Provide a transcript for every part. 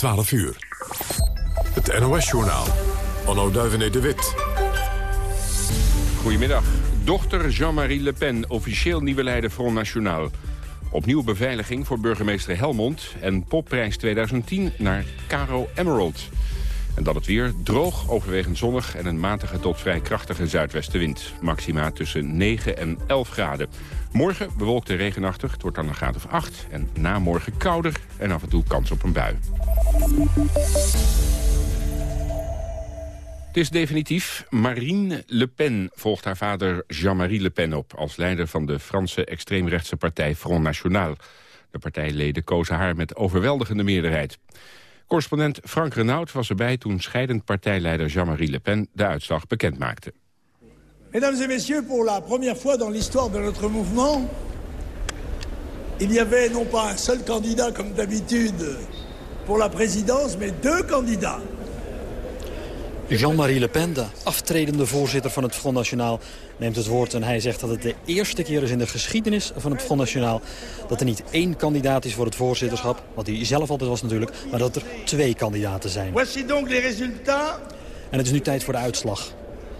12 uur. Het NOS-journaal. Onno Duivenet de Wit. Goedemiddag. Dochter Jean-Marie Le Pen, officieel nieuwe leider Front National. Opnieuw beveiliging voor burgemeester Helmond... en popprijs 2010 naar Caro Emerald. En dan het weer droog, overwegend zonnig... en een matige tot vrij krachtige zuidwestenwind. Maxima tussen 9 en 11 graden. Morgen bewolkt en regenachtig, het wordt dan een graad of 8. En na morgen kouder en af en toe kans op een bui. Het is definitief. Marine Le Pen volgt haar vader Jean-Marie Le Pen op... als leider van de Franse extreemrechtse partij Front National. De partijleden kozen haar met overweldigende meerderheid. Correspondent Frank Renaud was erbij toen scheidend partijleider Jean-Marie Le Pen de uitslag bekend maakte. Mesdames et messieurs, pour la première fois dans l'histoire de notre mouvement, il y avait non pas un seul candidat comme d'habitude pour la présidence, mais deux candidats. Jean-Marie Le Pen, de aftredende voorzitter van het Front National, neemt het woord. En hij zegt dat het de eerste keer is in de geschiedenis van het Front National... dat er niet één kandidaat is voor het voorzitterschap, wat hij zelf altijd was natuurlijk... maar dat er twee kandidaten zijn. Voici donc les résultats. En het is nu tijd voor de uitslag.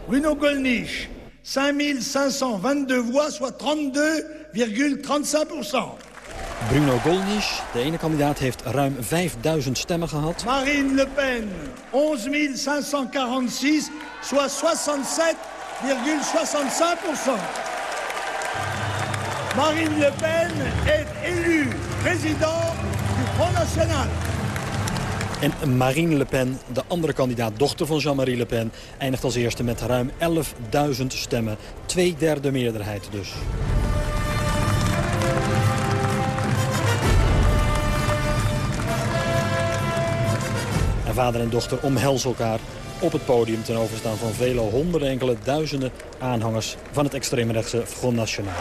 Bruno Gollnisch, 5522 voix, soit 32,35 Bruno Gollnisch, de ene kandidaat, heeft ruim 5000 stemmen gehad. Marine Le Pen, 11.546, soit 67,65% Marine Le Pen est élue président du Front National. En Marine Le Pen, de andere kandidaat, dochter van Jean-Marie Le Pen... eindigt als eerste met ruim 11.000 stemmen. Twee derde meerderheid dus. Vader en dochter omhelzen elkaar op het podium... ten overstaan van vele honderden, enkele duizenden aanhangers... van het extreemrechtse Front National.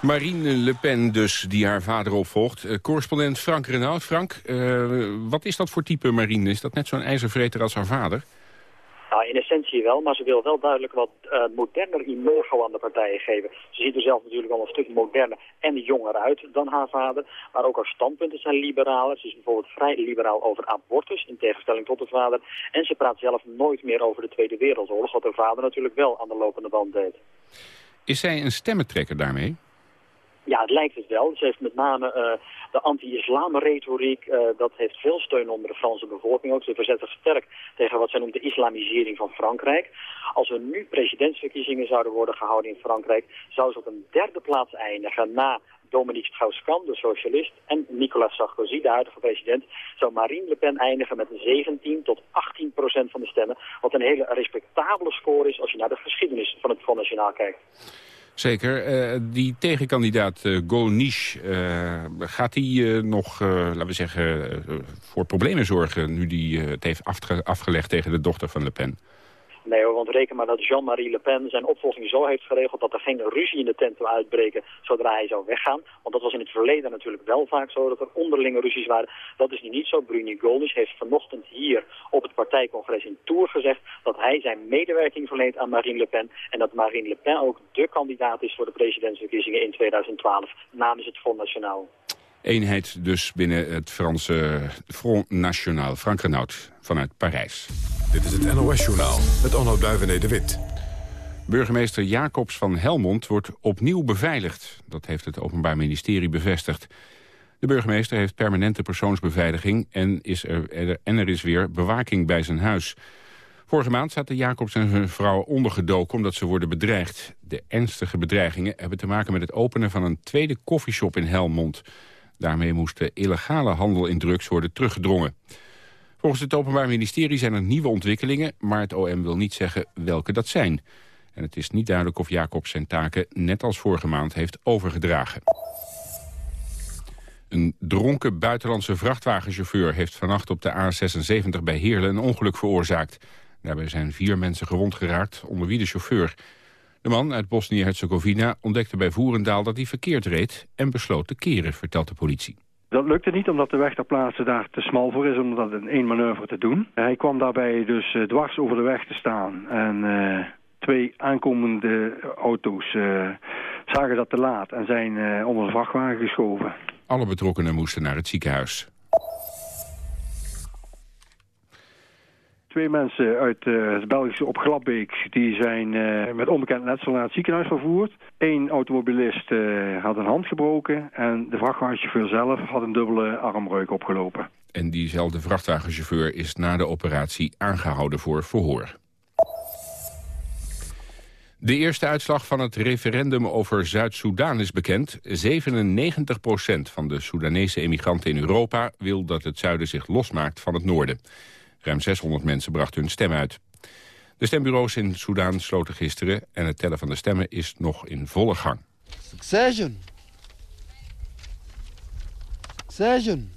Marine Le Pen dus, die haar vader opvolgt. Uh, correspondent Frank Renaud. Frank, uh, wat is dat voor type Marine? Is dat net zo'n ijzervreter als haar vader? In essentie wel, maar ze wil wel duidelijk wat uh, moderner imago aan de partijen geven. Ze ziet er zelf natuurlijk al een stuk moderner en jonger uit dan haar vader. Maar ook haar standpunten zijn liberaler. Ze is bijvoorbeeld vrij liberaal over abortus, in tegenstelling tot de vader. En ze praat zelf nooit meer over de Tweede Wereldoorlog, wat haar vader natuurlijk wel aan de lopende band deed. Is zij een stemmentrekker daarmee? Ja, het lijkt het wel. Ze heeft met name uh, de anti-islam-retoriek, uh, dat heeft veel steun onder de Franse bevolking ook. Ze verzet zich sterk tegen wat zij noemt de islamisering van Frankrijk. Als er nu presidentsverkiezingen zouden worden gehouden in Frankrijk, zou ze op een derde plaats eindigen na Dominique Strauss-Kahn, de socialist, en Nicolas Sarkozy, de huidige president, zou Marine Le Pen eindigen met 17 tot 18 procent van de stemmen. Wat een hele respectabele score is als je naar de geschiedenis van het Front National kijkt. Zeker. Uh, die tegenkandidaat uh, Golnisch, uh, gaat die nog, laten we zeggen, voor problemen zorgen... nu die het heeft afge afgelegd tegen de dochter van Le Pen? Nee hoor, want reken maar dat Jean-Marie Le Pen zijn opvolging zo heeft geregeld dat er geen ruzie in de tent zou uitbreken zodra hij zou weggaan. Want dat was in het verleden natuurlijk wel vaak zo dat er onderlinge ruzies waren. Dat is nu niet zo. Bruni Golnisch heeft vanochtend hier op het partijcongres in Tours gezegd dat hij zijn medewerking verleent aan Marine Le Pen. En dat Marine Le Pen ook de kandidaat is voor de presidentsverkiezingen in 2012 namens het Front National. Eenheid dus binnen het Franse Front National. Frank Renaud vanuit Parijs. Dit is het NOS-journaal met Onno Duivené de Wit. Burgemeester Jacobs van Helmond wordt opnieuw beveiligd. Dat heeft het Openbaar Ministerie bevestigd. De burgemeester heeft permanente persoonsbeveiliging en, is er, en er is weer bewaking bij zijn huis. Vorige maand zaten Jacobs en zijn vrouw ondergedoken omdat ze worden bedreigd. De ernstige bedreigingen hebben te maken met het openen van een tweede koffieshop in Helmond. Daarmee moest de illegale handel in drugs worden teruggedrongen. Volgens het Openbaar Ministerie zijn er nieuwe ontwikkelingen... maar het OM wil niet zeggen welke dat zijn. En het is niet duidelijk of Jacobs zijn taken net als vorige maand heeft overgedragen. Een dronken buitenlandse vrachtwagenchauffeur heeft vannacht op de A76 bij Heerlen een ongeluk veroorzaakt. Daarbij zijn vier mensen gewond geraakt, onder wie de chauffeur. De man uit Bosnië-Herzegovina ontdekte bij Voerendaal dat hij verkeerd reed en besloot te keren, vertelt de politie. Dat lukte niet omdat de weg ter plaatse daar te smal voor is om dat in één manoeuvre te doen. Hij kwam daarbij dus uh, dwars over de weg te staan en uh, twee aankomende auto's uh, zagen dat te laat en zijn onder de vrachtwagen geschoven. Alle betrokkenen moesten naar het ziekenhuis. Twee mensen uit uh, het Belgische op Glabbeek die zijn uh, met onbekend letsel naar het ziekenhuis vervoerd. Eén automobilist uh, had een hand gebroken en de vrachtwagenchauffeur zelf had een dubbele armbreuk opgelopen. En diezelfde vrachtwagenchauffeur is na de operatie aangehouden voor verhoor. De eerste uitslag van het referendum over Zuid-Soedan is bekend. 97% van de Soedanese emigranten in Europa wil dat het zuiden zich losmaakt van het noorden. Ruim 600 mensen brachten hun stem uit. De stembureaus in Soedan sloten gisteren en het tellen van de stemmen is nog in volle gang. Succession. Succession.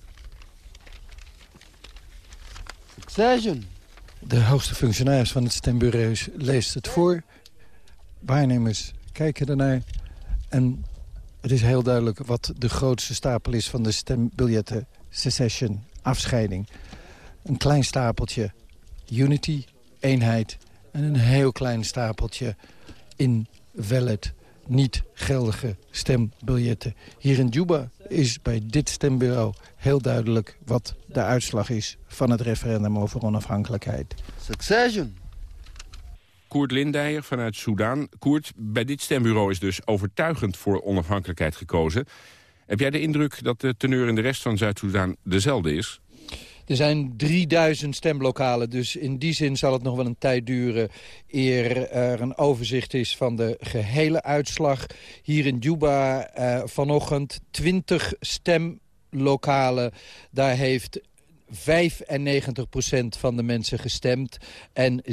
Succession. De hoogste functionaris van het stembureau leest het voor. Waarnemers kijken ernaar. En het is heel duidelijk wat de grootste stapel is van de stembiljetten. Secession, afscheiding. Een klein stapeltje Unity, eenheid. En een heel klein stapeltje invalid, niet geldige stembiljetten. Hier in Juba is bij dit stembureau heel duidelijk wat de uitslag is van het referendum over onafhankelijkheid. Succession. Koert Lindijer vanuit Soudaan. Koert, bij dit stembureau is dus overtuigend voor onafhankelijkheid gekozen. Heb jij de indruk dat de teneur in de rest van Zuid-Soedan dezelfde is? Er zijn 3000 stemlokalen, dus in die zin zal het nog wel een tijd duren... eer er een overzicht is van de gehele uitslag. Hier in Juba uh, vanochtend 20 stemlokalen. Daar heeft 95% van de mensen gestemd. En 97%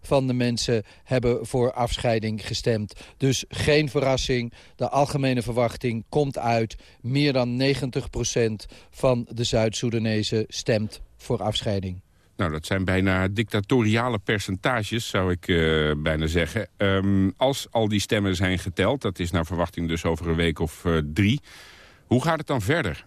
van de mensen hebben voor afscheiding gestemd. Dus geen verrassing. De algemene verwachting komt uit. Meer dan 90% van de Zuid-Soedanezen stemt voor afscheiding. Nou, dat zijn bijna dictatoriale percentages, zou ik uh, bijna zeggen. Um, als al die stemmen zijn geteld, dat is naar verwachting dus over een week of uh, drie... hoe gaat het dan verder?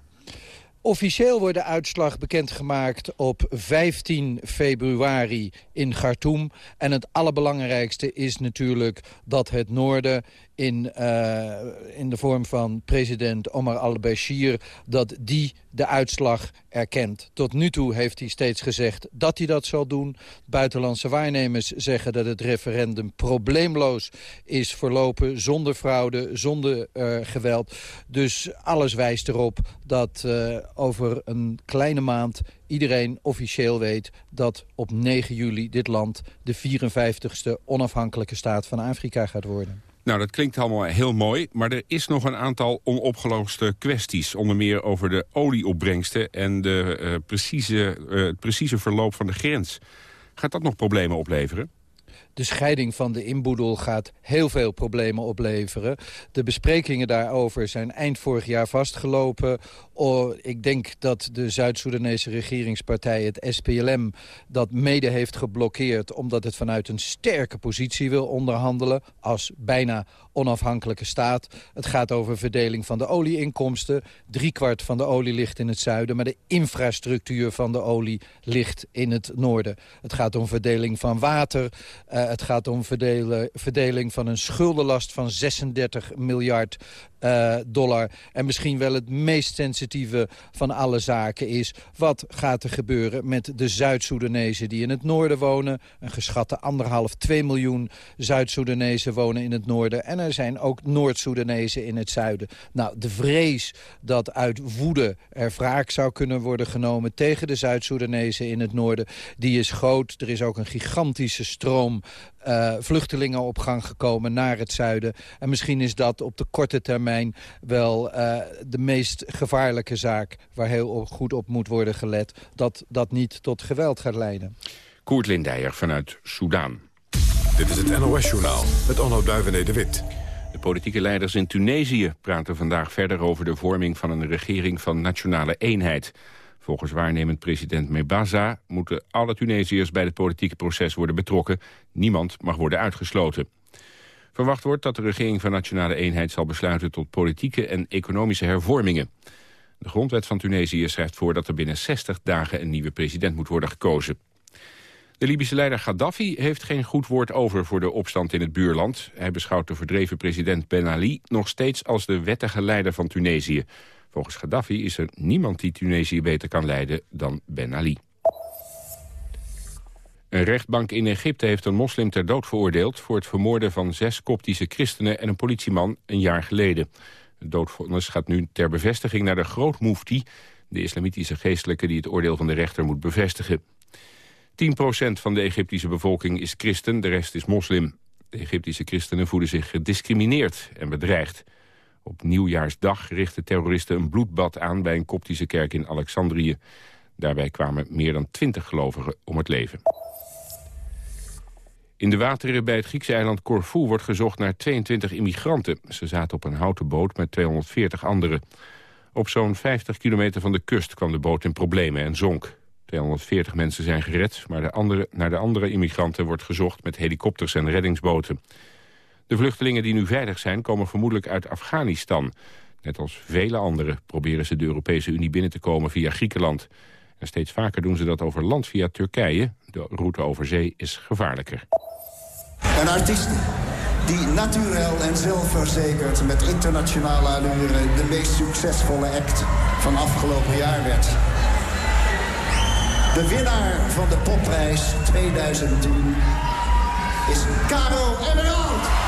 Officieel wordt de uitslag bekendgemaakt op 15 februari in Khartoum. En het allerbelangrijkste is natuurlijk dat het noorden in, uh, in de vorm van president Omar al-Bashir... dat die de uitslag erkent. Tot nu toe heeft hij steeds gezegd dat hij dat zal doen. Buitenlandse waarnemers zeggen dat het referendum probleemloos is verlopen... zonder fraude, zonder uh, geweld. Dus alles wijst erop dat uh, over een kleine maand iedereen officieel weet dat op 9 juli dit land de 54ste onafhankelijke staat van Afrika gaat worden. Nou, dat klinkt allemaal heel mooi, maar er is nog een aantal onopgeloste kwesties. Onder meer over de olieopbrengsten en de, uh, precieze, uh, het precieze verloop van de grens. Gaat dat nog problemen opleveren? De scheiding van de inboedel gaat heel veel problemen opleveren. De besprekingen daarover zijn eind vorig jaar vastgelopen. Oh, ik denk dat de Zuid-Soedanese regeringspartij, het SPLM... dat mede heeft geblokkeerd omdat het vanuit een sterke positie wil onderhandelen... als bijna onafhankelijke staat. Het gaat over verdeling van de olieinkomsten. Driekwart van de olie ligt in het zuiden... maar de infrastructuur van de olie ligt in het noorden. Het gaat om verdeling van water. Uh, het gaat om verdelen, verdeling van een schuldenlast van 36 miljard uh, dollar. En misschien wel het meest sensitieve van alle zaken is... wat gaat er gebeuren met de Zuid-Soedanezen die in het noorden wonen? Een geschatte anderhalf, twee miljoen Zuid-Soedanezen wonen in het noorden. En er zijn ook Noord-Soedanezen in het zuiden. Nou, de vrees dat uit woede er wraak zou kunnen worden genomen... tegen de Zuid-Soedanezen in het noorden, die is groot. Er is ook een gigantische stroom uh, vluchtelingen op gang gekomen naar het zuiden. En misschien is dat op de korte termijn wel uh, de meest gevaarlijke zaak... waar heel goed op moet worden gelet, dat dat niet tot geweld gaat leiden. Koert Lindijer vanuit Soudaan. Dit is het NOS-journaal met Onno Duivené de Wit. De politieke leiders in Tunesië praten vandaag verder over de vorming van een regering van nationale eenheid. Volgens waarnemend president Mebaza moeten alle Tunesiërs bij het politieke proces worden betrokken. Niemand mag worden uitgesloten. Verwacht wordt dat de regering van Nationale Eenheid zal besluiten tot politieke en economische hervormingen. De grondwet van Tunesië schrijft voor dat er binnen 60 dagen een nieuwe president moet worden gekozen. De Libische leider Gaddafi heeft geen goed woord over voor de opstand in het buurland. Hij beschouwt de verdreven president Ben Ali nog steeds als de wettige leider van Tunesië. Volgens Gaddafi is er niemand die Tunesië beter kan leiden dan Ben Ali. Een rechtbank in Egypte heeft een moslim ter dood veroordeeld... voor het vermoorden van zes koptische christenen en een politieman een jaar geleden. Het doodvonnis gaat nu ter bevestiging naar de grootmoefti... de islamitische geestelijke die het oordeel van de rechter moet bevestigen. 10% van de Egyptische bevolking is christen, de rest is moslim. De Egyptische christenen voelen zich gediscrimineerd en bedreigd. Op nieuwjaarsdag richtten terroristen een bloedbad aan... bij een koptische kerk in Alexandrië. Daarbij kwamen meer dan 20 gelovigen om het leven. In de wateren bij het Griekse eiland Corfu wordt gezocht naar 22 immigranten. Ze zaten op een houten boot met 240 anderen. Op zo'n 50 kilometer van de kust kwam de boot in problemen en zonk. 240 mensen zijn gered, maar de andere, naar de andere immigranten wordt gezocht met helikopters en reddingsboten. De vluchtelingen die nu veilig zijn komen vermoedelijk uit Afghanistan. Net als vele anderen proberen ze de Europese Unie binnen te komen via Griekenland. En steeds vaker doen ze dat over land via Turkije. De route over zee is gevaarlijker. Een artiest die natuurlijk en zelfverzekerd met internationale allure... de meest succesvolle act van afgelopen jaar werd. De winnaar van de popprijs 2010 is Caro Emerald.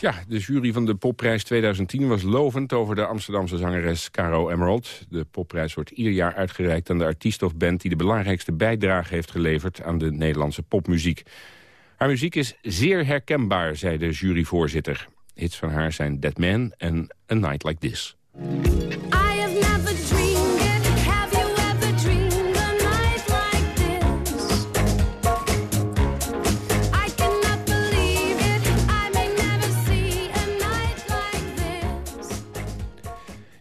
Ja, de jury van de popprijs 2010 was lovend over de Amsterdamse zangeres Caro Emerald. De popprijs wordt ieder jaar uitgereikt aan de artiest of band... die de belangrijkste bijdrage heeft geleverd aan de Nederlandse popmuziek. Haar muziek is zeer herkenbaar, zei de juryvoorzitter. Hits van haar zijn Dead Man en A Night Like This.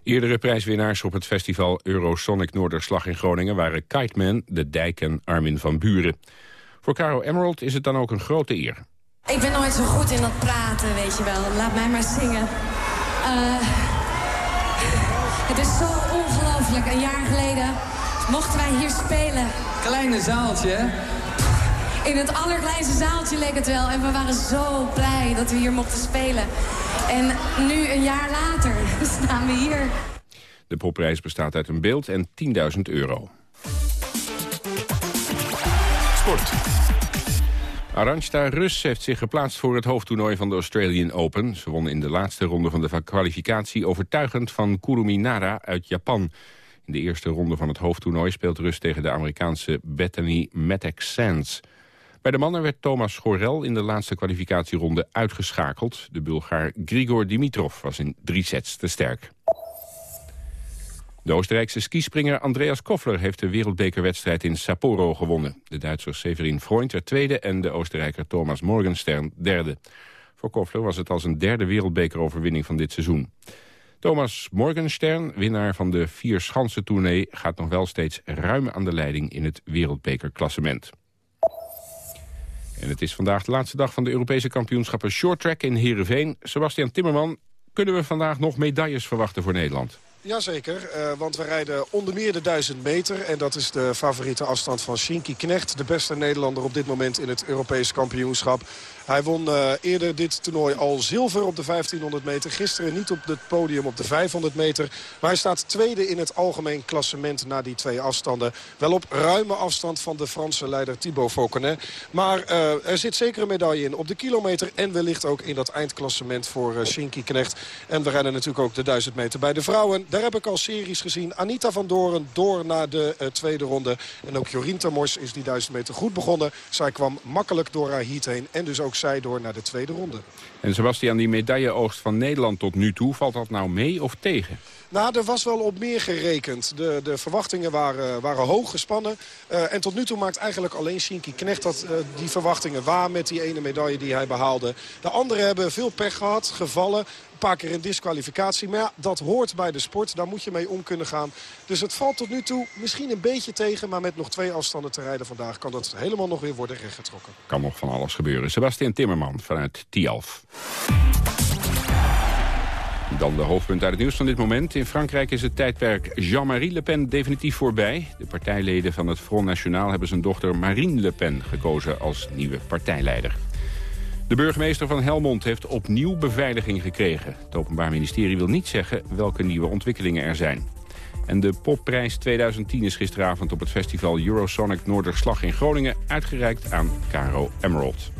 Eerdere prijswinnaars op het festival Eurosonic Noorderslag in Groningen... waren Kiteman, De Dijk en Armin van Buren. Voor Caro Emerald is het dan ook een grote eer. Ik ben nooit zo goed in dat praten, weet je wel. Laat mij maar zingen. Uh, het is zo ongelooflijk. Een jaar geleden mochten wij hier spelen. Kleine zaaltje, hè? In het allerkleinste zaaltje leek het wel. En we waren zo blij dat we hier mochten spelen. En nu, een jaar later, staan we hier. De popprijs bestaat uit een beeld en 10.000 euro. Sport. Arantxa Rus heeft zich geplaatst voor het hoofdtoernooi van de Australian Open. Ze won in de laatste ronde van de kwalificatie overtuigend van Kurumi Nara uit Japan. In de eerste ronde van het hoofdtoernooi speelt Rus tegen de Amerikaanse Bethany Matek Sands. Bij de mannen werd Thomas Schorel in de laatste kwalificatieronde uitgeschakeld. De Bulgaar Grigor Dimitrov was in drie sets te sterk. De Oostenrijkse skispringer Andreas Koffler heeft de wereldbekerwedstrijd in Sapporo gewonnen. De Duitser Severin Freund werd tweede en de Oostenrijker Thomas Morgenstern derde. Voor Koffler was het als een derde wereldbekeroverwinning van dit seizoen. Thomas Morgenstern, winnaar van de vier schansen tournee, gaat nog wel steeds ruim aan de leiding in het wereldbekerklassement. En het is vandaag de laatste dag van de Europese kampioenschappen shorttrack in Heerenveen. Sebastian Timmerman, kunnen we vandaag nog medailles verwachten voor Nederland? Jazeker, uh, want we rijden onder meer de 1000 meter. En dat is de favoriete afstand van Shinky Knecht. De beste Nederlander op dit moment in het Europees kampioenschap. Hij won uh, eerder dit toernooi al zilver op de 1500 meter. Gisteren niet op het podium op de 500 meter. Maar hij staat tweede in het algemeen klassement na die twee afstanden. Wel op ruime afstand van de Franse leider Thibaut Fauconnet. Maar uh, er zit zeker een medaille in op de kilometer. En wellicht ook in dat eindklassement voor Shinky Knecht. En we rijden natuurlijk ook de 1000 meter bij de vrouwen. Daar heb ik al series gezien. Anita van Doren door naar de tweede ronde. En ook Jorien Termors is die 1000 meter goed begonnen. Zij kwam makkelijk door haar heat heen. En dus ook zij door naar de tweede ronde. En Sebastian, die medailleoogst van Nederland tot nu toe, valt dat nou mee of tegen? Nou, er was wel op meer gerekend. De, de verwachtingen waren, waren hoog gespannen. Uh, en tot nu toe maakt eigenlijk alleen Shinky Knecht dat, uh, die verwachtingen waar... met die ene medaille die hij behaalde. De anderen hebben veel pech gehad, gevallen. Een paar keer in disqualificatie. Maar ja, dat hoort bij de sport. Daar moet je mee om kunnen gaan. Dus het valt tot nu toe misschien een beetje tegen. Maar met nog twee afstanden te rijden vandaag... kan dat helemaal nog weer worden rechtgetrokken. Kan nog van alles gebeuren. Sebastian Timmerman vanuit Tialf. Dan de hoofdpunt uit het nieuws van dit moment. In Frankrijk is het tijdperk Jean-Marie Le Pen definitief voorbij. De partijleden van het Front National hebben zijn dochter Marine Le Pen gekozen als nieuwe partijleider. De burgemeester van Helmond heeft opnieuw beveiliging gekregen. Het Openbaar Ministerie wil niet zeggen welke nieuwe ontwikkelingen er zijn. En de popprijs 2010 is gisteravond op het festival Eurosonic Noorderslag in Groningen... uitgereikt aan Caro Emerald.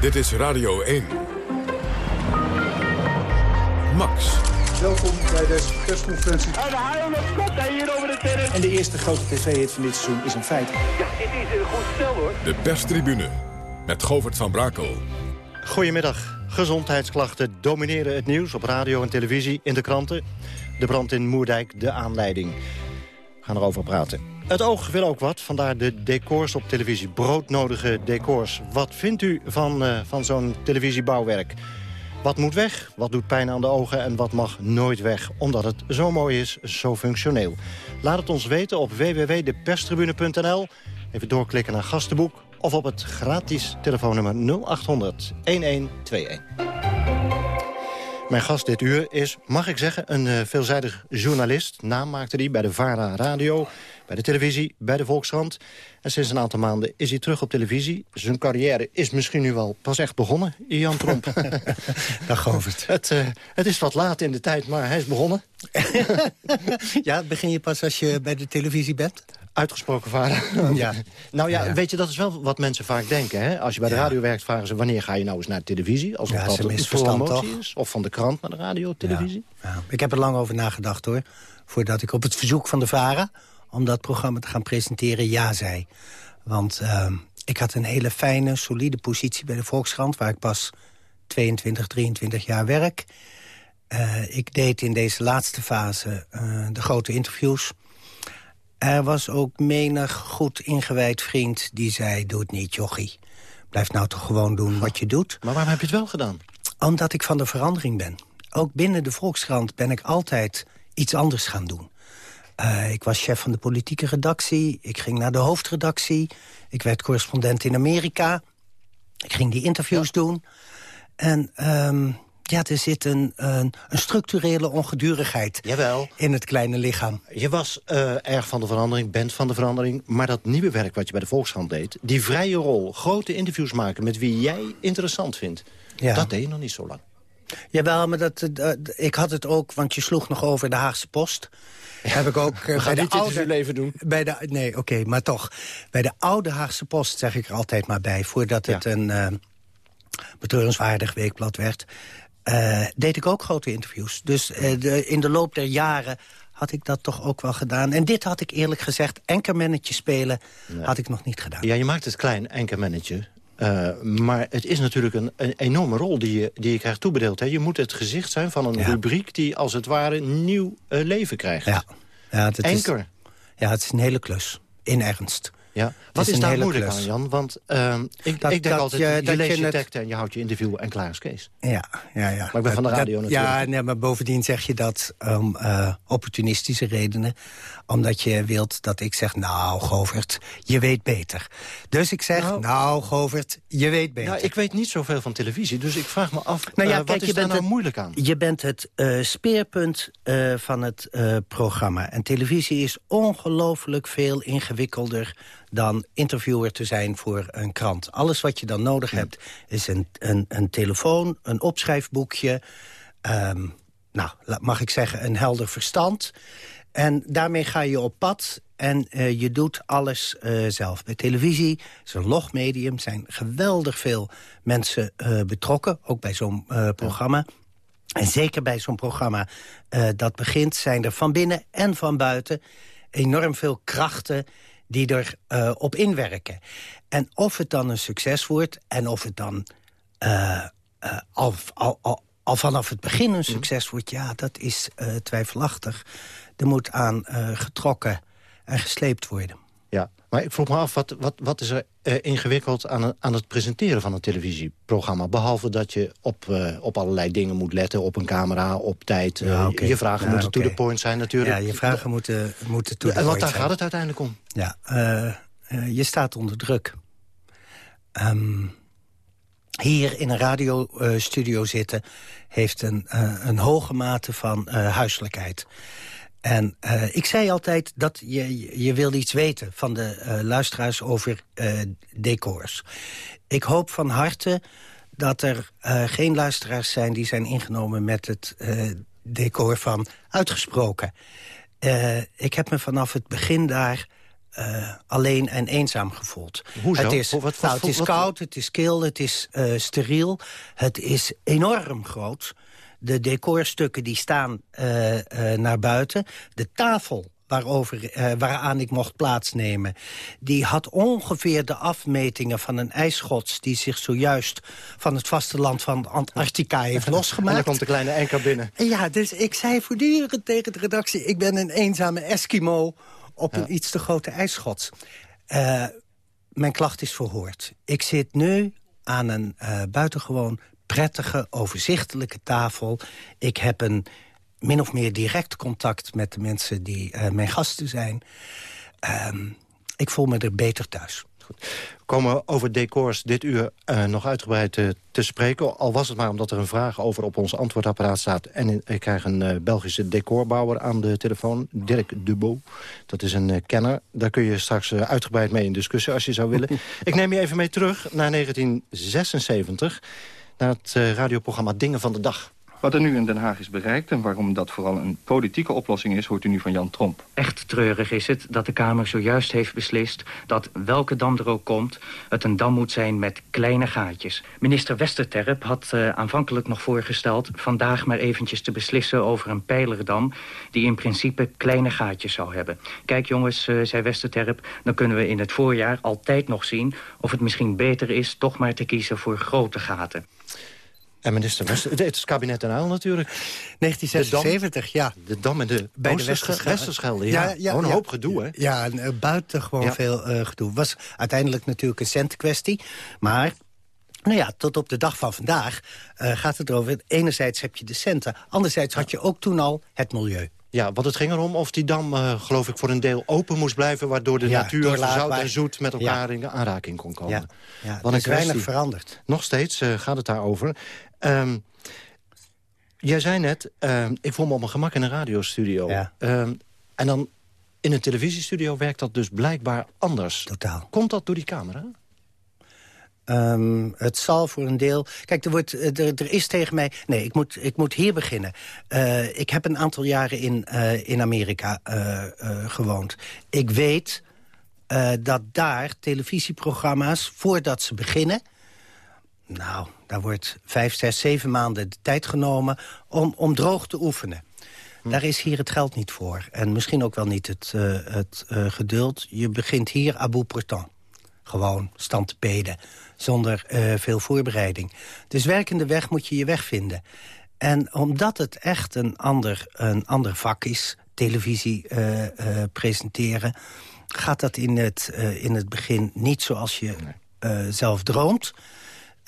Dit is Radio 1. Max. Welkom bij deze persconferentie. En de komt hij hier over de terrein. En de eerste grote tv-hit van dit seizoen is een feit. Ja, dit is een goed stel hoor. De perstribune met Govert van Brakel. Goedemiddag. Gezondheidsklachten domineren het nieuws op radio en televisie, in de kranten. De brand in Moerdijk, de aanleiding. We gaan erover praten. Het oog wil ook wat, vandaar de decors op televisie. Broodnodige decors. Wat vindt u van, uh, van zo'n televisiebouwwerk? Wat moet weg? Wat doet pijn aan de ogen? En wat mag nooit weg? Omdat het zo mooi is, zo functioneel. Laat het ons weten op www.deperstribune.nl. Even doorklikken naar gastenboek of op het gratis telefoonnummer 0800 1121. Mijn gast dit uur is, mag ik zeggen, een uh, veelzijdig journalist. Naam maakte hij bij de VARA Radio, bij de televisie, bij de Volkskrant. En sinds een aantal maanden is hij terug op televisie. Zijn carrière is misschien nu wel pas echt begonnen, Jan Tromp. Dag Govert. Het, uh, het is wat laat in de tijd, maar hij is begonnen. ja, begin je pas als je bij de televisie bent? Uitgesproken vader. Ja. nou ja, ja, weet je, dat is wel wat mensen vaak denken. Hè? Als je bij de radio werkt, vragen ze... wanneer ga je nou eens naar de televisie? Alsof ja, dat een promotie is. Of van de krant naar de radio, televisie. Ja. Ik heb er lang over nagedacht, hoor. Voordat ik op het verzoek van de VARA... om dat programma te gaan presenteren, ja zei. Want uh, ik had een hele fijne, solide positie bij de Volkskrant... waar ik pas 22, 23 jaar werk. Uh, ik deed in deze laatste fase uh, de grote interviews... Er was ook menig goed ingewijd vriend die zei... doe het niet, jochie. Blijf nou toch gewoon doen wat je doet. Maar waarom heb je het wel gedaan? Omdat ik van de verandering ben. Ook binnen de Volkskrant ben ik altijd iets anders gaan doen. Uh, ik was chef van de politieke redactie. Ik ging naar de hoofdredactie. Ik werd correspondent in Amerika. Ik ging die interviews ja. doen. En... Um, ja, er zit een, een, een, structurele ongedurigheid Jawel. in het kleine lichaam. Je was uh, erg van de verandering, bent van de verandering... maar dat nieuwe werk wat je bij de Volkskrant deed... die vrije rol, grote interviews maken met wie jij interessant vindt... Ja. dat deed je nog niet zo lang. Jawel, maar dat, uh, ik had het ook, want je sloeg nog over de Haagse Post... Ja. Heb ik ook uh, bij de oude leven doen. Bij de, nee, oké, okay, maar toch. Bij de oude Haagse Post zeg ik er altijd maar bij... voordat ja. het een uh, betreurenswaardig weekblad werd... Deed ik ook grote interviews. Dus de, in de loop der jaren had ik dat toch ook wel gedaan. En dit had ik eerlijk gezegd, enkermannetje spelen, had ik nog niet gedaan. Ja, je maakt het klein, enkermannetje. Uh, maar het is natuurlijk een, een, enorme rol die je, die je krijgt toebedeeld. Hè? Je moet het gezicht zijn van een ja. rubriek die als het ware nieuw leven krijgt. Ja. Ja, het Enker. Is, ja, het is een hele klus. In ernst. Ja. Wat is, is daar moeilijk klus. aan, Jan? Want uh, ik, dat, ik denk dat altijd, je, je leest je, tekst en je houdt je interview en klaar is Kees. Ja, ja, ja. Maar ik ben van de radio dat, natuurlijk. Ja, nee, maar bovendien zeg je dat om uh, opportunistische redenen. Omdat je wilt dat ik zeg, nou Govert, je weet beter. Dus ik zeg, nou, nou Govert, je weet beter. Nou, ik weet niet zoveel van televisie, dus ik vraag me af, nou ja, uh, kijk, wat is je daar nou het, moeilijk aan? Je bent het uh, speerpunt van het programma. En televisie is ongelooflijk veel ingewikkelder dan interviewer te zijn voor een krant. Alles wat je dan nodig hebt is een, een, een telefoon, een opschrijfboekje... Um, nou, mag ik zeggen, een helder verstand. En daarmee ga je op pad en uh, je doet alles uh, zelf. Bij televisie is een logmedium, zijn geweldig veel mensen uh, betrokken. Ook bij zo'n programma. En zeker bij zo'n programma dat begint... zijn er van binnen en van buiten enorm veel krachten die er uh, op inwerken. En of het dan een succes wordt en of het dan al, al, al, al, vanaf het begin een succes mm. wordt... ja, dat is twijfelachtig. Er moet aan getrokken en gesleept worden. Ja, maar ik vroeg me af, wat, wat, wat is er uh, ingewikkeld aan, aan het presenteren van een televisieprogramma? Behalve dat je op, uh, op allerlei dingen moet letten, op een camera, op tijd. Uh, ja, okay. Je vragen ja, moeten okay. to the point zijn natuurlijk. Ja, je vragen moeten, moeten to the ja, point En wat daar zijn. gaat het uiteindelijk om? Ja, je staat onder druk. ehm, hier in een radiostudio zitten... heeft een, eh, een hoge mate van eh, huiselijkheid. En eh, ik zei altijd dat je, je wilde iets weten van de eh, luisteraars over eh, decors. Ik hoop van harte dat er geen luisteraars zijn... die zijn ingenomen met het decor van uitgesproken. Ik heb me vanaf het begin daar alleen en eenzaam gevoeld. Hoezo? Het is, Wat- wat- nou, het is wat- koud, het is kil, het is eh, steriel. Het is enorm groot. De decorstukken die staan eh, eh, naar buiten. De tafel waarover, eh, waaraan ik mocht plaatsnemen... die had ongeveer de afmetingen van een ijsschots... die zich zojuist van het vasteland van Antarctica heeft losgemaakt. En dan komt de kleine enker binnen. Ja, dus ik zei voortdurend tegen de redactie... ik ben een eenzame Eskimo op een iets te grote ijsschots. Mijn klacht is verhoord. Ik zit nu aan een buitengewoon prettige, overzichtelijke tafel. Ik heb een min of meer direct contact met de mensen die eh, mijn gasten zijn. Ehm, ik voel me er beter thuis. We komen over decors dit uur eh, nog uitgebreid eh, te spreken. Al was het maar omdat er een vraag over op ons antwoordapparaat staat. En in- ik krijg een Belgische decorbouwer aan de telefoon, Dirk Dubo. Dat is een kenner. Daar kun je straks uitgebreid mee in discussie als je zou willen. ik neem je even mee terug naar 1976. Naar het eh, radioprogramma Dingen van de Dag. Wat er nu in Den Haag is bereikt en waarom dat vooral een politieke oplossing is... hoort u nu van Jan Tromp. Echt treurig is het dat de Kamer zojuist heeft beslist... dat welke dam er ook komt, het een dam moet zijn met kleine gaatjes. Minister Westerterp had eh, aanvankelijk nog voorgesteld... vandaag maar eventjes te beslissen over een pijlerdam... die in principe kleine gaatjes zou hebben. Kijk jongens, eh, zei Westerterp, dan kunnen we in het voorjaar altijd nog zien... of het misschien beter is toch maar te kiezen voor grote gaten. En minister Wester... Het is kabinet Den Uyl natuurlijk. 1976, ja. De dam en de Bij de. Westerschelde. Westerschelde, ja. Gewoon een ja. hoop gedoe, hè? Ja, en, eh, buitengewoon Ja. veel eh, gedoe. Was uiteindelijk natuurlijk een centenkwestie. Maar nou ja, tot op de dag van vandaag eh, gaat het erover. Enerzijds heb je de centen. Anderzijds had je ook toen al het milieu. Ja, want het ging erom of die dam, geloof ik, voor een deel open moest blijven... waardoor de Ja, natuur zout en zoet met elkaar in aanraking kon komen. Ja, ja, Wat er is weinig veranderd. Nog steeds gaat het daarover. Ehm jij zei net, ehm, ik voel me op mijn gemak in een radiostudio. Ja. Ehm, en dan in een televisiestudio werkt dat dus blijkbaar anders. Totaal. Komt dat door die camera? Het zal voor een deel... Kijk, er, wordt, er, er is tegen mij... Nee, ik moet, ik moet hier beginnen. Eh, ik heb een aantal jaren in, eh, in Amerika eh, gewoond. Ik weet dat daar televisieprogramma's, voordat ze beginnen... Nou, daar wordt vijf, zes, zeven maanden de tijd genomen om, om droog te oefenen. Daar is hier het geld niet voor. En misschien ook wel niet het, eh, het eh, geduld. Je begint hier à bout portant. Gewoon stand te peden. Zonder eh, veel voorbereiding. Dus werkende weg moet je je weg vinden. En omdat het echt een ander, een ander vak is... televisie presenteren... gaat dat in het, in het begin niet zoals je zelf droomt.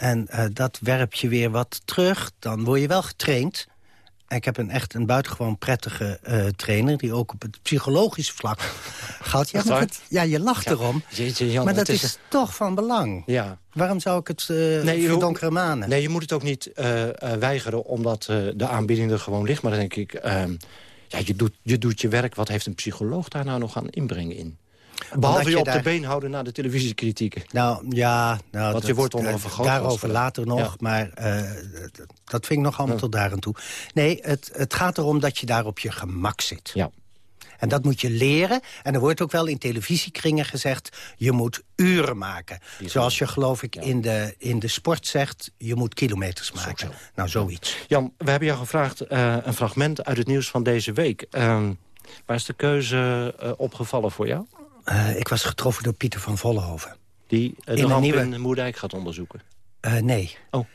En eh, dat werp je weer wat terug. Dan word je wel getraind. En Ik heb een echt een buitengewoon prettige eh, trainer... die ook op het psychologische vlak gaat. Ja, het- je lacht Ja. erom. Jeetje, Jan, maar dat is is, toch van belang. Ja. Waarom zou ik het eh Nee, manen? Nee, je moet het ook niet weigeren omdat de aanbieding er gewoon ligt. Maar dan denk ik, ehm, ja, je, doet, je doet je werk. Wat heeft een psycholoog daar nou nog aan inbrengen in? Behalve je, je op daar- de been houden naar de televisiekritieken. Nou, ja... Nou, Want je dat- wordt onder eh, vergrootglas Daarover later nog, Ja. maar eh, dat vind ik nog allemaal tot daar aan toe. Nee, het, het gaat erom dat je daar op je gemak zit. Ja. En dat moet je leren. En er wordt ook wel in televisiekringen gezegd... je moet uren maken. Zoals je, geloof ik, in, de, in de sport zegt... je moet kilometers maken. Nou, zoiets. Jan, we hebben jou gevraagd eh, een fragment uit het nieuws van deze week. Ehm, waar is de keuze opgevallen voor jou? Eh, ik was getroffen door Pieter van Vollenhoven. Die In de een ramp nieuwe- in Moerdijk gaat onderzoeken. Eh, nee. Oh.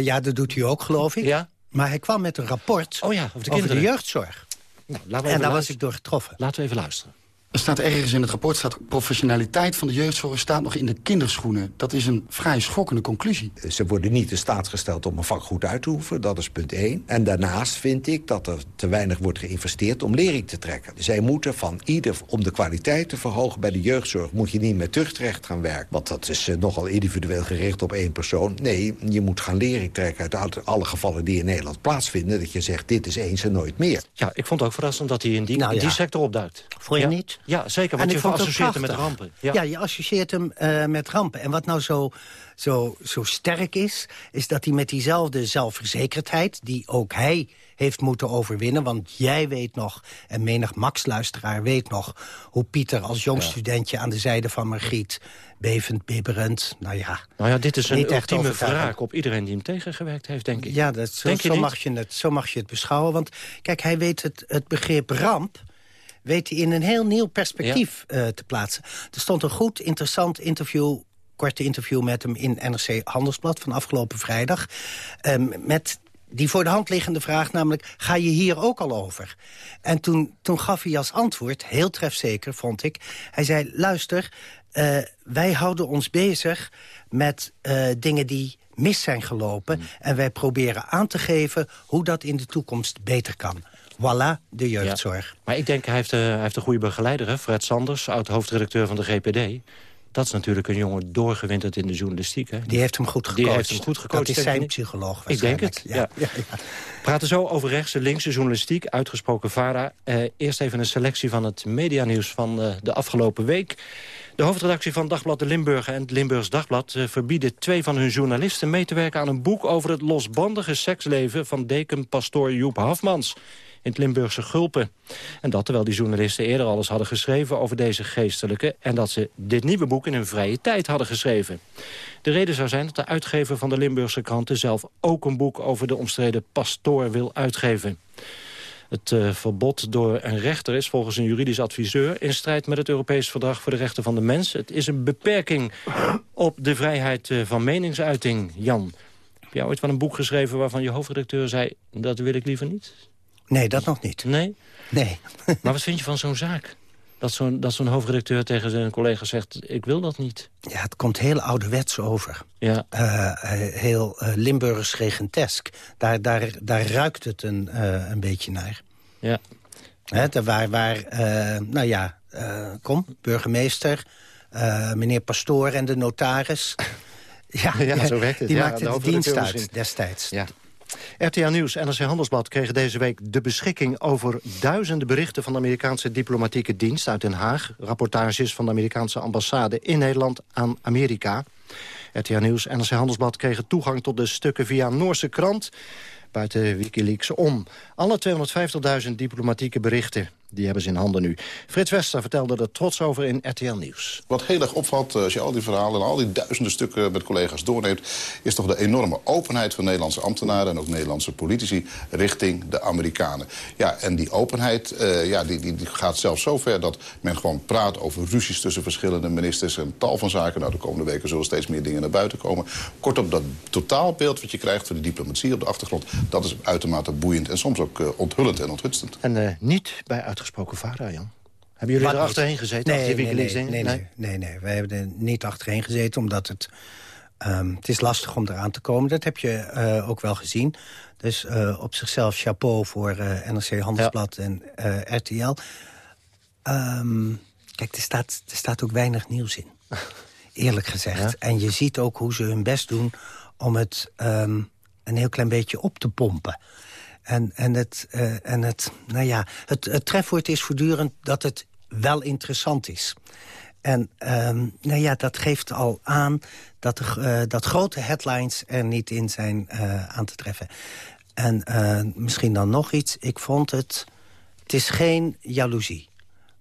Ja, dat doet hij ook, geloof ik. Ja? Maar hij kwam met een rapport Oh ja, over de over de jeugdzorg. Nou, en daar was ik door getroffen. Laten we even luisteren. Er staat ergens in het rapport, staat professionaliteit van de jeugdzorg staat nog in de kinderschoenen. Dat is een vrij schokkende conclusie. Ze worden niet in staat gesteld om een vak goed uit te oefenen, dat is punt 1. En daarnaast vind ik dat er te weinig wordt geïnvesteerd om lering te trekken. Zij moeten van ieder, om de kwaliteit te verhogen bij de jeugdzorg... moet je niet met terugterecht gaan werken. Want dat is uh, nogal individueel gericht op één persoon. Nee, je moet gaan lering trekken uit alle gevallen die in Nederland plaatsvinden. Dat je zegt, dit is eens en nooit meer. Ja, ik vond het ook verrassend dat hij in die, Nou in die ja. sector opduikt. Vond je ja. niet? Ja, zeker, want En je associeert hem met rampen. Ja, je associeert hem eh, met rampen. En wat nou zo, zo, zo sterk is, is dat hij met diezelfde zelfverzekerdheid... die ook hij heeft moeten overwinnen. Want jij weet nog, en menig Max-luisteraar weet nog... hoe Pieter als jong studentje aan de zijde van Margriet... bevend, bibberend, nou ja... Nou ja, dit is een ultieme wraak op iedereen die hem tegengewerkt heeft, denk ik. Ja, dat, zo, zo, mag je het, zo mag je het beschouwen. Want kijk, hij weet het, het begrip ramp weet hij in een heel nieuw perspectief eh, te plaatsen. Er stond een goed, interessant interview korte interview met hem in NRC Handelsblad van afgelopen vrijdag. ehm, met die voor de hand liggende vraag, namelijk, ga je hier ook al over? En toen, toen gaf hij als antwoord, heel trefzeker vond ik... hij zei, luister, eh, wij houden ons bezig met eh, dingen die mis zijn gelopen... en wij proberen aan te geven hoe dat in de toekomst beter kan. Voilà, de jeugdzorg. Maar ik denk, hij heeft, eh, hij heeft een goede begeleider, hè? Fred Sanders, oud-hoofdredacteur van de GPD. Dat is natuurlijk een jongen doorgewinterd in de journalistiek. Hè? Die heeft hem goed gecoacht. Die heeft hem goed gecoacht. Dat is zijn psycholoog Ik denk het, ja. Ja, ja, Praten zo over rechtse, linkse journalistiek, uitgesproken VARA. Eh, eerst even een selectie van het medianieuws van eh, de afgelopen week. De hoofdredactie van Dagblad de Limburger en het Limburgs Dagblad... eh, verbieden twee van hun journalisten mee te werken aan een boek... over het losbandige seksleven van deken-pastoor Joep Hafmans in het Limburgse Gulpen. En dat terwijl die journalisten eerder alles hadden geschreven over deze geestelijke... en dat ze dit nieuwe boek in hun vrije tijd hadden geschreven. De reden zou zijn dat de uitgever van de Limburgse kranten... zelf ook een boek over de omstreden pastoor wil uitgeven. Het eh, verbod door een rechter is volgens een juridisch adviseur... in strijd met het Europees Verdrag voor de Rechten van de Mens. Het is een beperking op de vrijheid eh, van meningsuiting. Jan, heb jij ooit wel een boek geschreven waarvan je hoofdredacteur zei... dat wil ik liever niet? Nee, dat nog niet. Nee? Nee. maar wat vind je van zo'n zaak? Dat zo'n dat zo'n hoofdredacteur tegen zijn collega zegt... ik wil dat niet. Ja, het komt heel ouderwets over. Ja. Eh, eh, heel eh, Limburgs regentesk. Daar, daar, daar ruikt het een, eh, een beetje naar. Ja. Hè, daar waar, waar eh, nou ja, eh, kom, burgemeester, eh, meneer Pastoor en de notaris... Ja, Ja, zo werkt het. Die Ja, maakte de de hoofdredacteur dienst uit destijds. Ja. RTL Nieuws en NRC Handelsblad kregen deze week de beschikking over duizenden berichten van de Amerikaanse diplomatieke dienst uit Den Haag. Rapportages van de Amerikaanse ambassade in Nederland aan Amerika. RTL Nieuws en NRC Handelsblad kregen toegang tot de stukken via Noorse krant buiten Wikileaks om. Alle 250.000 diplomatieke berichten, die hebben ze in handen nu. Frits Wester vertelde er trots over in RTL Nieuws. Wat heel erg opvalt, eh, als je al die verhalen en al die duizenden stukken met collega's doorneemt... is toch de enorme openheid van Nederlandse ambtenaren en ook Nederlandse politici richting de Amerikanen. Ja, en die openheid eh, ja, die, die, die gaat zelfs zo ver dat men gewoon praat over ruzies tussen verschillende ministers en tal van zaken. Nou, de komende weken zullen steeds meer dingen naar buiten komen. Kortom, dat totaalbeeld wat je krijgt van de diplomatie op de achtergrond... dat is uitermate boeiend en soms ook eh, onthullend en onthutstend. En niet bij uitgesproken vara, Jan. Hebben jullie er achterheen gezeten? Nee, achter nee, nee, nee, nee, nee, nee. Wij hebben er niet achterheen gezeten, omdat het... ehm, het is lastig om eraan te komen. Dat heb je eh, ook wel gezien. Dus eh, op zichzelf chapeau voor eh, NRC Handelsblad en RTL. Ehm, kijk, er staat, er staat ook weinig nieuws in. Eerlijk gezegd. En je ziet ook hoe ze hun best doen om het ehm, een heel klein beetje op te pompen. En, en, het, eh, en het, nou ja, het, het trefwoord is voortdurend dat het wel interessant is. En ehm, nou ja, dat geeft al aan dat, er, eh, dat grote headlines er niet in zijn eh, aan te treffen. En misschien dan nog iets. Ik vond het... Het is geen jaloezie,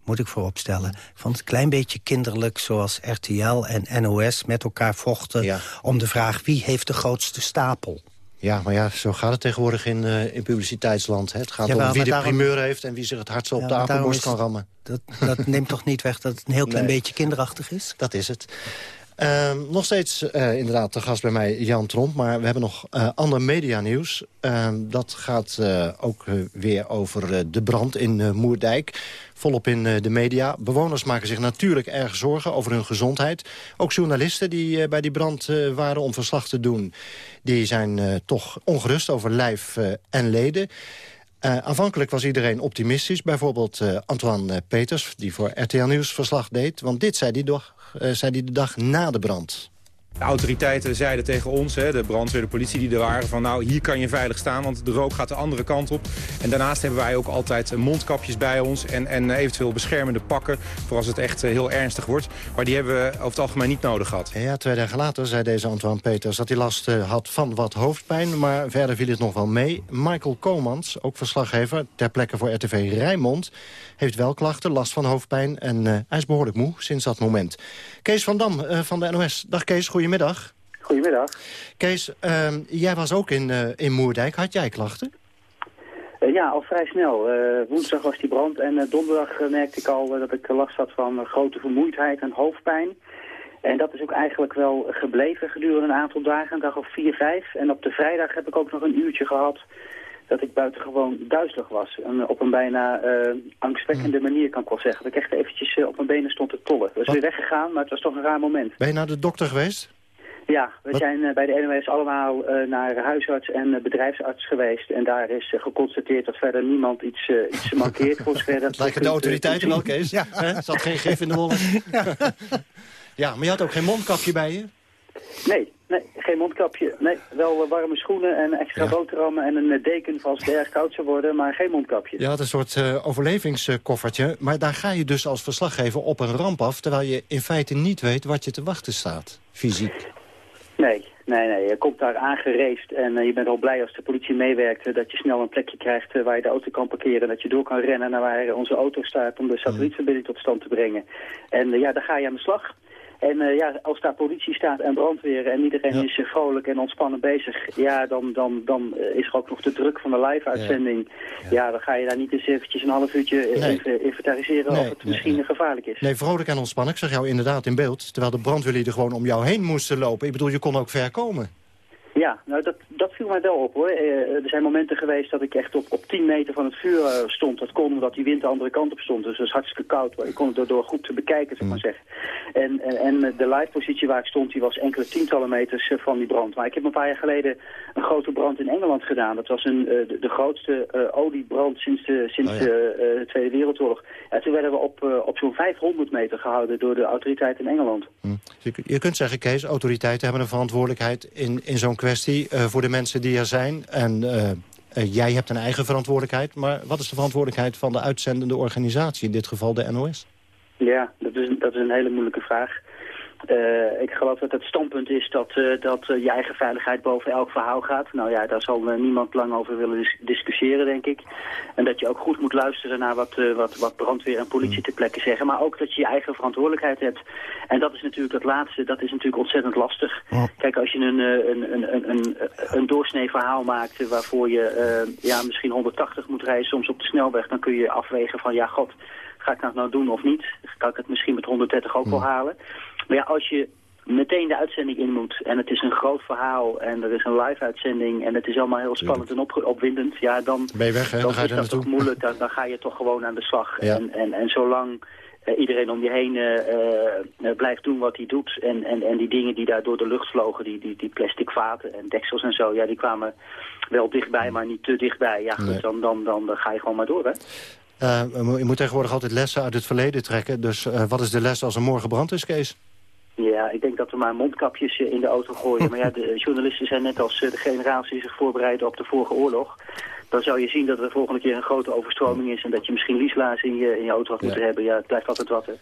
moet ik vooropstellen. Ik vond het een klein beetje kinderlijk, zoals RTL en NOS met elkaar vochten... om de vraag wie heeft de grootste stapel. Ja, maar ja, zo gaat het tegenwoordig in, eh, in publiciteitsland. Hè. Het gaat Jawel, om wie de daarom- primeur heeft... en wie zich het hardst op Ja, de apenborst kan rammen. Dat, dat neemt toch niet weg dat het een heel klein Nee. beetje kinderachtig is? Dat is het. Ehm, nog steeds uh, inderdaad de gast bij mij Jan Tromp. Maar we hebben nog uh, ander medianieuws. Uh, dat gaat uh, ook weer over de brand in Moerdijk. Volop in de media. Bewoners maken zich natuurlijk erg zorgen over hun gezondheid. Ook journalisten die bij die brand waren om verslag te doen... die zijn toch ongerust over lijf en leden. Uh, aanvankelijk was iedereen optimistisch. Bijvoorbeeld uh, Antoine Peters, die voor RTL Nieuws verslag deed. Want dit zei uh, zei de dag na de brand. De autoriteiten zeiden tegen ons, hè, de brandweer, de politie die er waren... van nou, hier kan je veilig staan, want de rook gaat de andere kant op. En daarnaast hebben wij ook altijd mondkapjes bij ons... en, en eventueel beschermende pakken, voor als het echt heel ernstig wordt. Maar die hebben we over het algemeen niet nodig gehad. Ja, twee dagen later zei deze Antoine Peters dat hij last had van wat hoofdpijn... maar verder viel het nog wel mee. Michael Komans, ook verslaggever ter plekke voor RTV Rijnmond... heeft wel klachten, last van hoofdpijn en hij is behoorlijk moe sinds dat moment. Kees van Dam van de NOS. Dag Kees, goedemiddag. Goedemiddag. Kees, uh, jij was ook in, uh, in Moerdijk. Had jij klachten? Uh, ja, al vrij snel. woensdag was die brand en donderdag merkte ik al dat ik last had van grote vermoeidheid en hoofdpijn. En dat is ook eigenlijk wel gebleven gedurende een aantal dagen, een dag of vier, vijf. En op de vrijdag heb ik ook nog een uurtje gehad dat ik buitengewoon duizelig was. En op een bijna uh, angstwekkende manier kan ik wel zeggen. Dat ik echt eventjes uh, op mijn benen stond te tollen. Dat is weer weggegaan, maar het was toch een raar moment. Ben je naar de dokter geweest? Ja, we Wat? zijn uh, bij de NOS allemaal naar huisarts en bedrijfsarts geweest. En daar is geconstateerd dat verder niemand iets, iets mankeert. dat Lijken de autoriteiten wel, Kees? Ja. Er zat geen gif in de wollen. ja. ja, maar je had ook geen mondkapje bij je? Nee, nee, geen mondkapje. Nee, wel warme schoenen en extra ja. boterhammen en een deken als het erg koud zou worden, maar geen mondkapje. Je had een soort uh, overlevingskoffertje, maar daar ga je dus als verslaggever op een ramp af, terwijl je in feite niet weet wat je te wachten staat, fysiek. Nee, nee, nee. Je komt daar aangereest en uh, je bent al blij als de politie meewerkt... Uh, dat je snel een plekje krijgt uh, waar je de auto kan parkeren... en dat je door kan rennen naar waar onze auto staat om de satellietverbinding tot stand te brengen. En ja, daar ga je aan de slag. En uh, ja, als daar politie staat en brandweer en iedereen ja. is uh, vrolijk en ontspannen bezig, ja, dan, dan, dan uh, is er ook nog de druk van de live-uitzending. Ja. ja. dan ga je daar niet eens eventjes een half uurtje nee. even inventariseren nee, of het nee, misschien gevaarlijk is. Nee, vrolijk en ontspannen. Ik zag jou inderdaad in beeld, terwijl de brandweerlieden gewoon om jou heen moesten lopen. Ik bedoel, je kon ook ver komen. Ja, nou dat, dat viel mij wel op hoor. Uh, er zijn momenten geweest dat ik echt op, op 10 meter van het vuur uh, stond. Dat kon omdat die wind de andere kant op stond. Dus het was hartstikke koud. Ik kon het daardoor goed te bekijken, zeg maar zeggen. En, en, en de live positie waar ik stond, die was enkele tientallen meters uh, van die brand. Maar ik heb een paar jaar geleden een grote brand in Engeland gedaan. Dat was een, de, de, grootste oliebrand sinds, de, sinds oh, ja. de Tweede Wereldoorlog. En toen werden we op, op zo'n 500 meter gehouden door de autoriteiten in Engeland. Hm. Je, je kunt zeggen, Kees, autoriteiten hebben een verantwoordelijkheid in, in zo'n kwestie voor de mensen die er zijn. En uh, uh, jij hebt een eigen verantwoordelijkheid. Maar wat is de verantwoordelijkheid van de uitzendende organisatie, in dit geval de NOS? Ja, dat is, dat is een hele moeilijke vraag. Uh, ik geloof dat het standpunt is dat, uh, dat uh, je eigen veiligheid boven elk verhaal gaat. Nou ja, daar zal niemand lang over willen dis discussiëren, denk ik. En dat je ook goed moet luisteren naar wat, wat, wat brandweer en politie ter plekke zeggen. Maar ook dat je je eigen verantwoordelijkheid hebt. En dat is natuurlijk het laatste, dat is natuurlijk ontzettend lastig. Oh. Kijk, als je een, een, een, een, een doorsnee verhaal maakt waarvoor je ja, misschien 180 moet rijden, soms op de snelweg, dan kun je afwegen van ja, god, ga ik dat nou doen of niet? Kan ik het misschien met 130 ook wel halen? Maar ja, als je meteen de uitzending in moet en het is een groot verhaal en er is een live-uitzending en het is allemaal heel spannend en op, opwindend, ja, dan, ben je weg, hè? dan, dan is dat toch moeilijk. Dan, dan, ga je toch gewoon aan de slag. Ja. En, en, en zolang uh, iedereen om je heen uh, uh, blijft doen wat hij doet en, en, en die dingen die daar door de lucht vlogen, die, die, die plastic vaten en deksels en zo, ja, die kwamen wel dichtbij, maar niet te dichtbij. Ja, goed, nee. dan, dan, dan, dan ga je gewoon maar door, hè. Je moet tegenwoordig altijd lessen uit het verleden trekken. Dus wat is de les als er morgen brand is, Kees? Ja, ik denk dat we maar mondkapjes in de auto gooien. maar ja, de journalisten zijn net als de generatie die zich voorbereiden op de vorige oorlog. Dan zou je zien dat er de volgende keer een grote overstroming is... en dat je misschien lieslaars in je, in je auto had ja. moeten hebben. Ja, het blijft altijd wat, hè.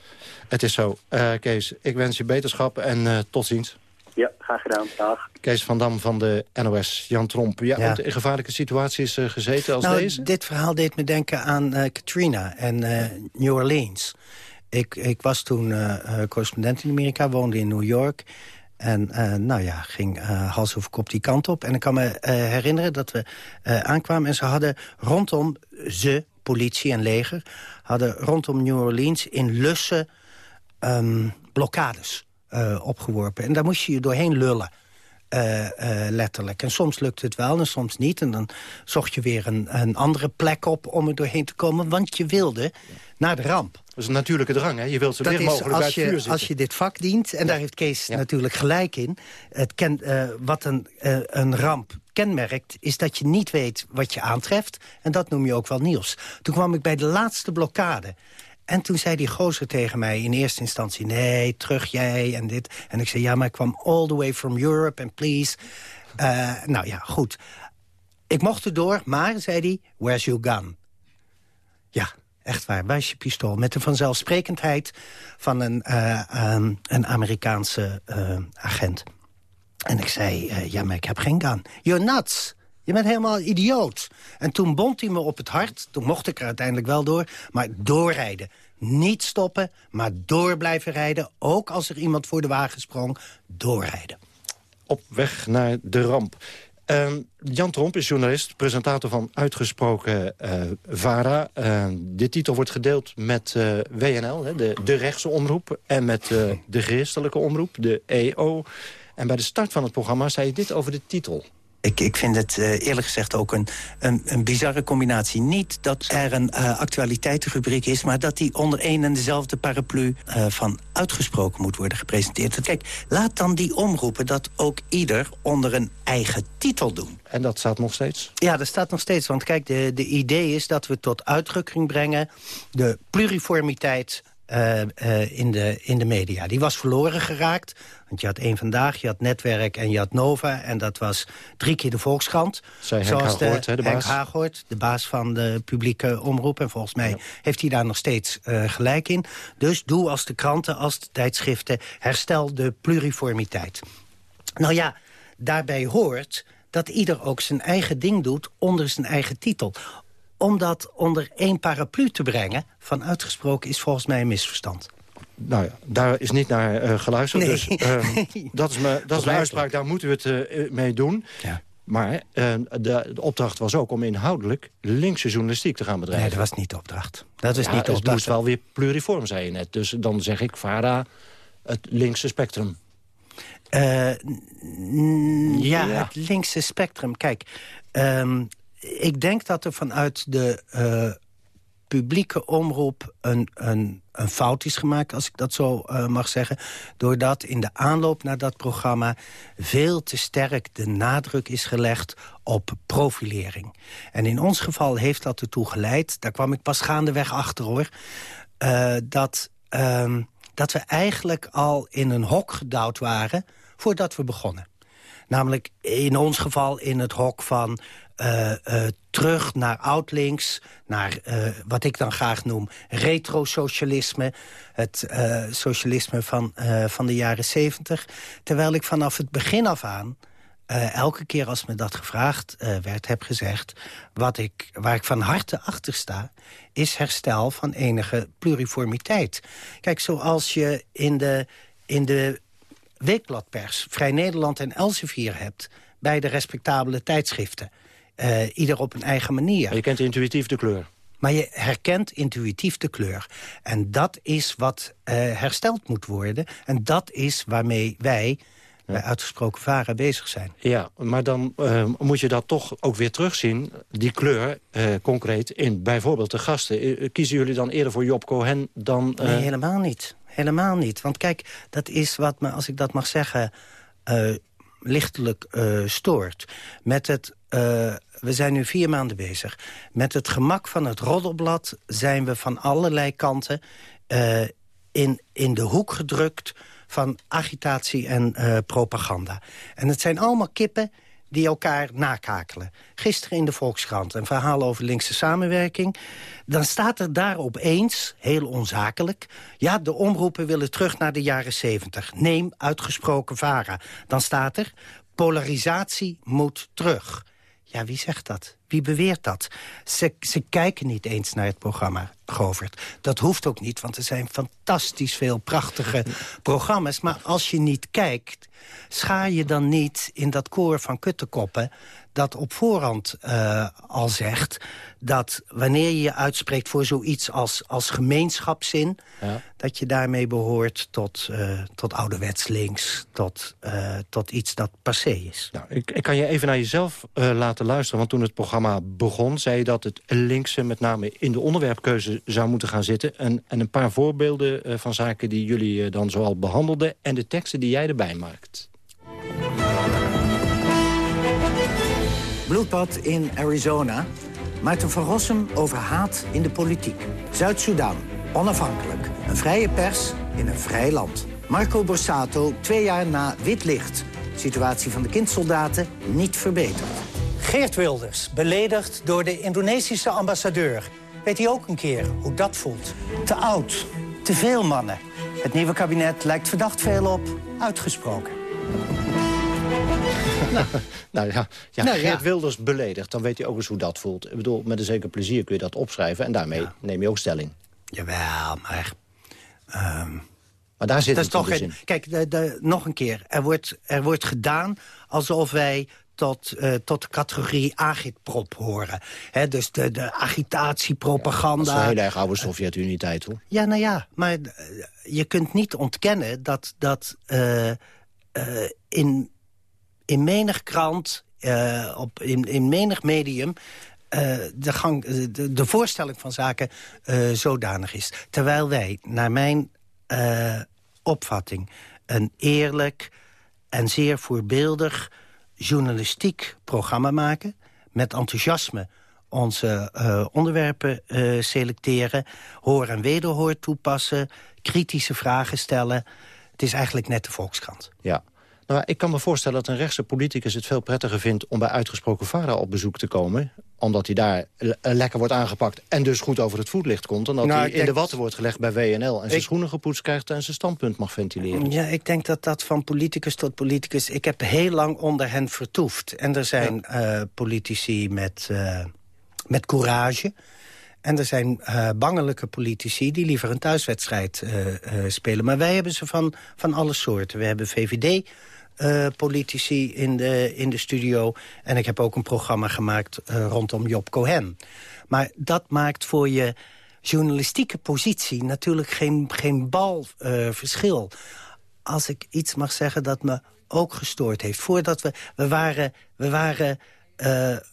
Het is zo. Uh, Kees, ik wens je beterschap en tot ziens. Ja, graag gedaan. Dag. Kees van Dam van de NOS, Jan Tromp. Ja, ja. in gevaarlijke situaties uh, gezeten als nou, deze? dit verhaal deed me denken aan uh, Katrina en uh, New Orleans. Ik, ik was toen correspondent in Amerika, woonde in New York... En nou ja, ging hals over kop die kant op. En ik kan me herinneren dat we aankwamen... en ze hadden rondom ze, politie en leger... hadden rondom New Orleans in lussen um, blokkades eh, opgeworpen. En daar moest je je doorheen lullen. Eh, eh, letterlijk. En soms lukte het wel en soms niet. En dan zocht je weer een, een andere plek op om er doorheen te komen. Want je wilde naar de ramp. Dat is een natuurlijke drang, hè? Je wilt zo Dat is mogelijk bij als het vuur je, zitten. als je dit vak dient, en daar heeft Kees natuurlijk gelijk in... Het ken, eh, wat een, een ramp kenmerkt, is dat je niet weet wat je aantreft. En dat noem je ook wel nieuws. Toen kwam ik bij de laatste blokkade. En toen zei die gozer tegen mij in eerste instantie... nee, terug jij en dit. En ik zei, ja, maar ik kwam all the way from Europe and please. Eh, nou ja, goed. Ik mocht erdoor, maar, zei hij, where's your gun? Ja, echt waar. Waar je pistool? Met de vanzelfsprekendheid van een, eh, ehm, een Amerikaanse eh, agent. En ik zei, ja, maar ik heb geen gun. You're nuts. Je bent helemaal idioot. En toen bond hij me op het hart. Toen mocht ik er uiteindelijk wel door. Maar doorrijden. Niet stoppen, maar door blijven rijden. Ook als er iemand voor de wagen sprong. Doorrijden. Op weg naar de ramp. Ehm, Jan Tromp is journalist, presentator van Uitgesproken eh, VARA. Uh, de titel wordt gedeeld met eh, WNL, hè, de, de rechtse omroep... en met eh, de christelijke omroep, de EO. En bij de start van het programma zei je dit over de titel. Ik, ik vind het eh, eerlijk gezegd ook een, een, een bizarre combinatie. Niet dat er een eh, actualiteitenrubriek is... maar dat die onder één en dezelfde paraplu eh, van uitgesproken moet worden gepresenteerd. Kijk, laat dan die omroepen dat ook ieder onder een eigen titel doen. En dat staat nog steeds? Ja, dat staat nog steeds. Want kijk, de, de idee is dat we tot uitdrukking brengen... de pluriformiteit uh, uh, in, de, in de media. Die was verloren geraakt. Want je had één vandaag, je had Netwerk en je had Nova. En dat was drie keer de Volkskrant. Zij Henk Zoals Haaghoort, de, de Henk baas. Haaghoort, de baas van de publieke omroep. En volgens mij ja. heeft hij daar nog steeds uh, gelijk in. Dus doe als de kranten, als de tijdschriften... herstel de pluriformiteit. Nou ja, daarbij hoort dat ieder ook zijn eigen ding doet onder zijn eigen titel om dat onder één paraplu te brengen... van uitgesproken is volgens mij een misverstand. Nou ja, daar is niet naar uh, geluisterd. Nee. Dus uh, dat is, me, dat is een uitspraak, daar moeten we het uh, mee doen. Ja. Maar de, de, opdracht was ook om inhoudelijk linkse journalistiek te gaan bedrijven. Nee, dat was niet de opdracht. Dat is ja, niet de het opdracht. moest wel weer pluriform, zei je net. Dus dan zeg ik, VARA, het linkse spectrum. ja, ja, het linkse spectrum. Kijk, um, ik denk dat er vanuit de uh, publieke omroep een, een, een, fout is gemaakt, als ik dat zo uh, mag zeggen. Doordat in de aanloop naar dat programma veel te sterk de nadruk is gelegd op profilering. En in ons geval heeft dat ertoe geleid, daar kwam ik pas gaandeweg achter hoor, uh, dat, dat we eigenlijk al in een hok gedouwd waren voordat we begonnen. Namelijk in ons geval in het hok van uh, uh, terug naar oud-links, naar uh, wat ik dan graag noem retro-socialisme. Het socialisme van, van de jaren zeventig. Terwijl ik vanaf het begin af aan, elke keer als me dat gevraagd werd, heb gezegd... Wat ik, waar ik van harte achter sta, is herstel van enige pluriformiteit. Kijk, zoals je in de, in de weekbladpers Vrij Nederland en Elsevier hebt... bij de respectabele tijdschriften. Uh, ieder op een eigen manier. Maar je kent intuïtief de kleur. Maar je herkent intuïtief de kleur. En dat is wat uh, hersteld moet worden. En dat is waarmee wij ja. uitgesproken varen bezig zijn. Ja, maar dan uh, moet je dat toch ook weer terugzien, die kleur, concreet, in bijvoorbeeld de gasten. kiezen jullie dan eerder voor Job Cohen dan... Nee, helemaal niet. Helemaal niet. Want kijk, dat is wat me, als ik dat mag zeggen lichtelijk stoort. Met het, uh, we zijn nu vier maanden bezig. Met het gemak van het roddelblad zijn we van allerlei kanten... Uh, in, in de hoek gedrukt van agitatie en propaganda. En het zijn allemaal kippen die elkaar nakakelen. Gisteren in de Volkskrant een verhaal over linkse samenwerking. Dan staat er daar opeens, heel onzakelijk... ja, de omroepen willen terug naar de jaren 70. Neem uitgesproken VARA. Dan staat er, polarisatie moet terug. Ja, wie zegt dat? Wie beweert dat? Ze, ze kijken niet eens naar het programma, Govert. Dat hoeft ook niet, want er zijn fantastisch veel prachtige programma's. Maar als je niet kijkt, schaar je dan niet in dat koor van kuttekoppen dat op voorhand uh, al zegt... dat wanneer je je uitspreekt voor zoiets als, als gemeenschapszin... Ja. dat je daarmee behoort tot, uh, tot ouderwets links... Tot, uh, tot iets dat passé is. Nou, ik, ik kan je even naar jezelf laten luisteren. Want toen het programma begon... zei je dat het linkse met name in de onderwerpkeuze zou moeten gaan zitten. En, en een paar voorbeelden van zaken die jullie dan zoal behandelden... en de teksten die jij erbij maakt. Bloedbad in Arizona. Maarten van Rossum over haat in de politiek. Zuid-Soedan, onafhankelijk. Een vrije pers in een vrij land. Marco Borsato, twee jaar na wit licht. Situatie van de kindsoldaten niet verbeterd. Geert Wilders, beledigd door de Indonesische ambassadeur. Weet hij ook een keer hoe dat voelt? Te oud, te veel mannen. Het nieuwe kabinet lijkt verdacht veel op uitgesproken. nou, nou ja, ja nou, Geert Wilders beledigd, dan weet hij ook eens hoe dat voelt. Ik bedoel, met een zeker plezier kun je dat opschrijven... en daarmee neem je ook stelling. Jawel, maar... Um, maar daar zit dat het toch dus geen, Kijk, de, de, nog een keer. Er wordt, er wordt gedaan alsof wij tot, uh, tot de categorie agitprop horen. He, dus de, de agitatie, propaganda... Ja, dat is een heel erg oude Sovjet-Unie-tijd, hoor. Ja, nou ja, maar uh, je kunt niet ontkennen dat, dat uh, in in menig krant, op, in, in menig medium... De, gang, de, de, voorstelling van zaken zodanig is. Terwijl wij, naar mijn opvatting... een eerlijk en zeer voorbeeldig journalistiek programma maken... met enthousiasme onze onderwerpen selecteren... hoor en wederhoor toepassen, kritische vragen stellen... Het is eigenlijk net de Volkskrant. Ja. Nou, ik kan me voorstellen dat een rechtse politicus het veel prettiger vindt... om bij uitgesproken vader op bezoek te komen. Omdat hij daar lekker wordt aangepakt en dus goed over het voetlicht komt. Dan dat nou, hij in de watten wordt gelegd bij WNL... en zijn schoenen gepoetst krijgt en zijn standpunt mag ventileren. Ja, ik denk dat dat van politicus tot politicus... Ik heb heel lang onder hen vertoefd. En er zijn ja. uh, politici met, uh, met courage... En er zijn uh, bangelijke politici die liever een thuiswedstrijd spelen. Maar wij hebben ze van, van alle soorten. We hebben VVD uh, politici in de, in de studio. En ik heb ook een programma gemaakt uh, rondom Job Cohen. Maar dat maakt voor je journalistieke positie natuurlijk geen, geen bal uh, verschil. Als ik iets mag zeggen dat me ook gestoord heeft. Voordat we, we waren, we waren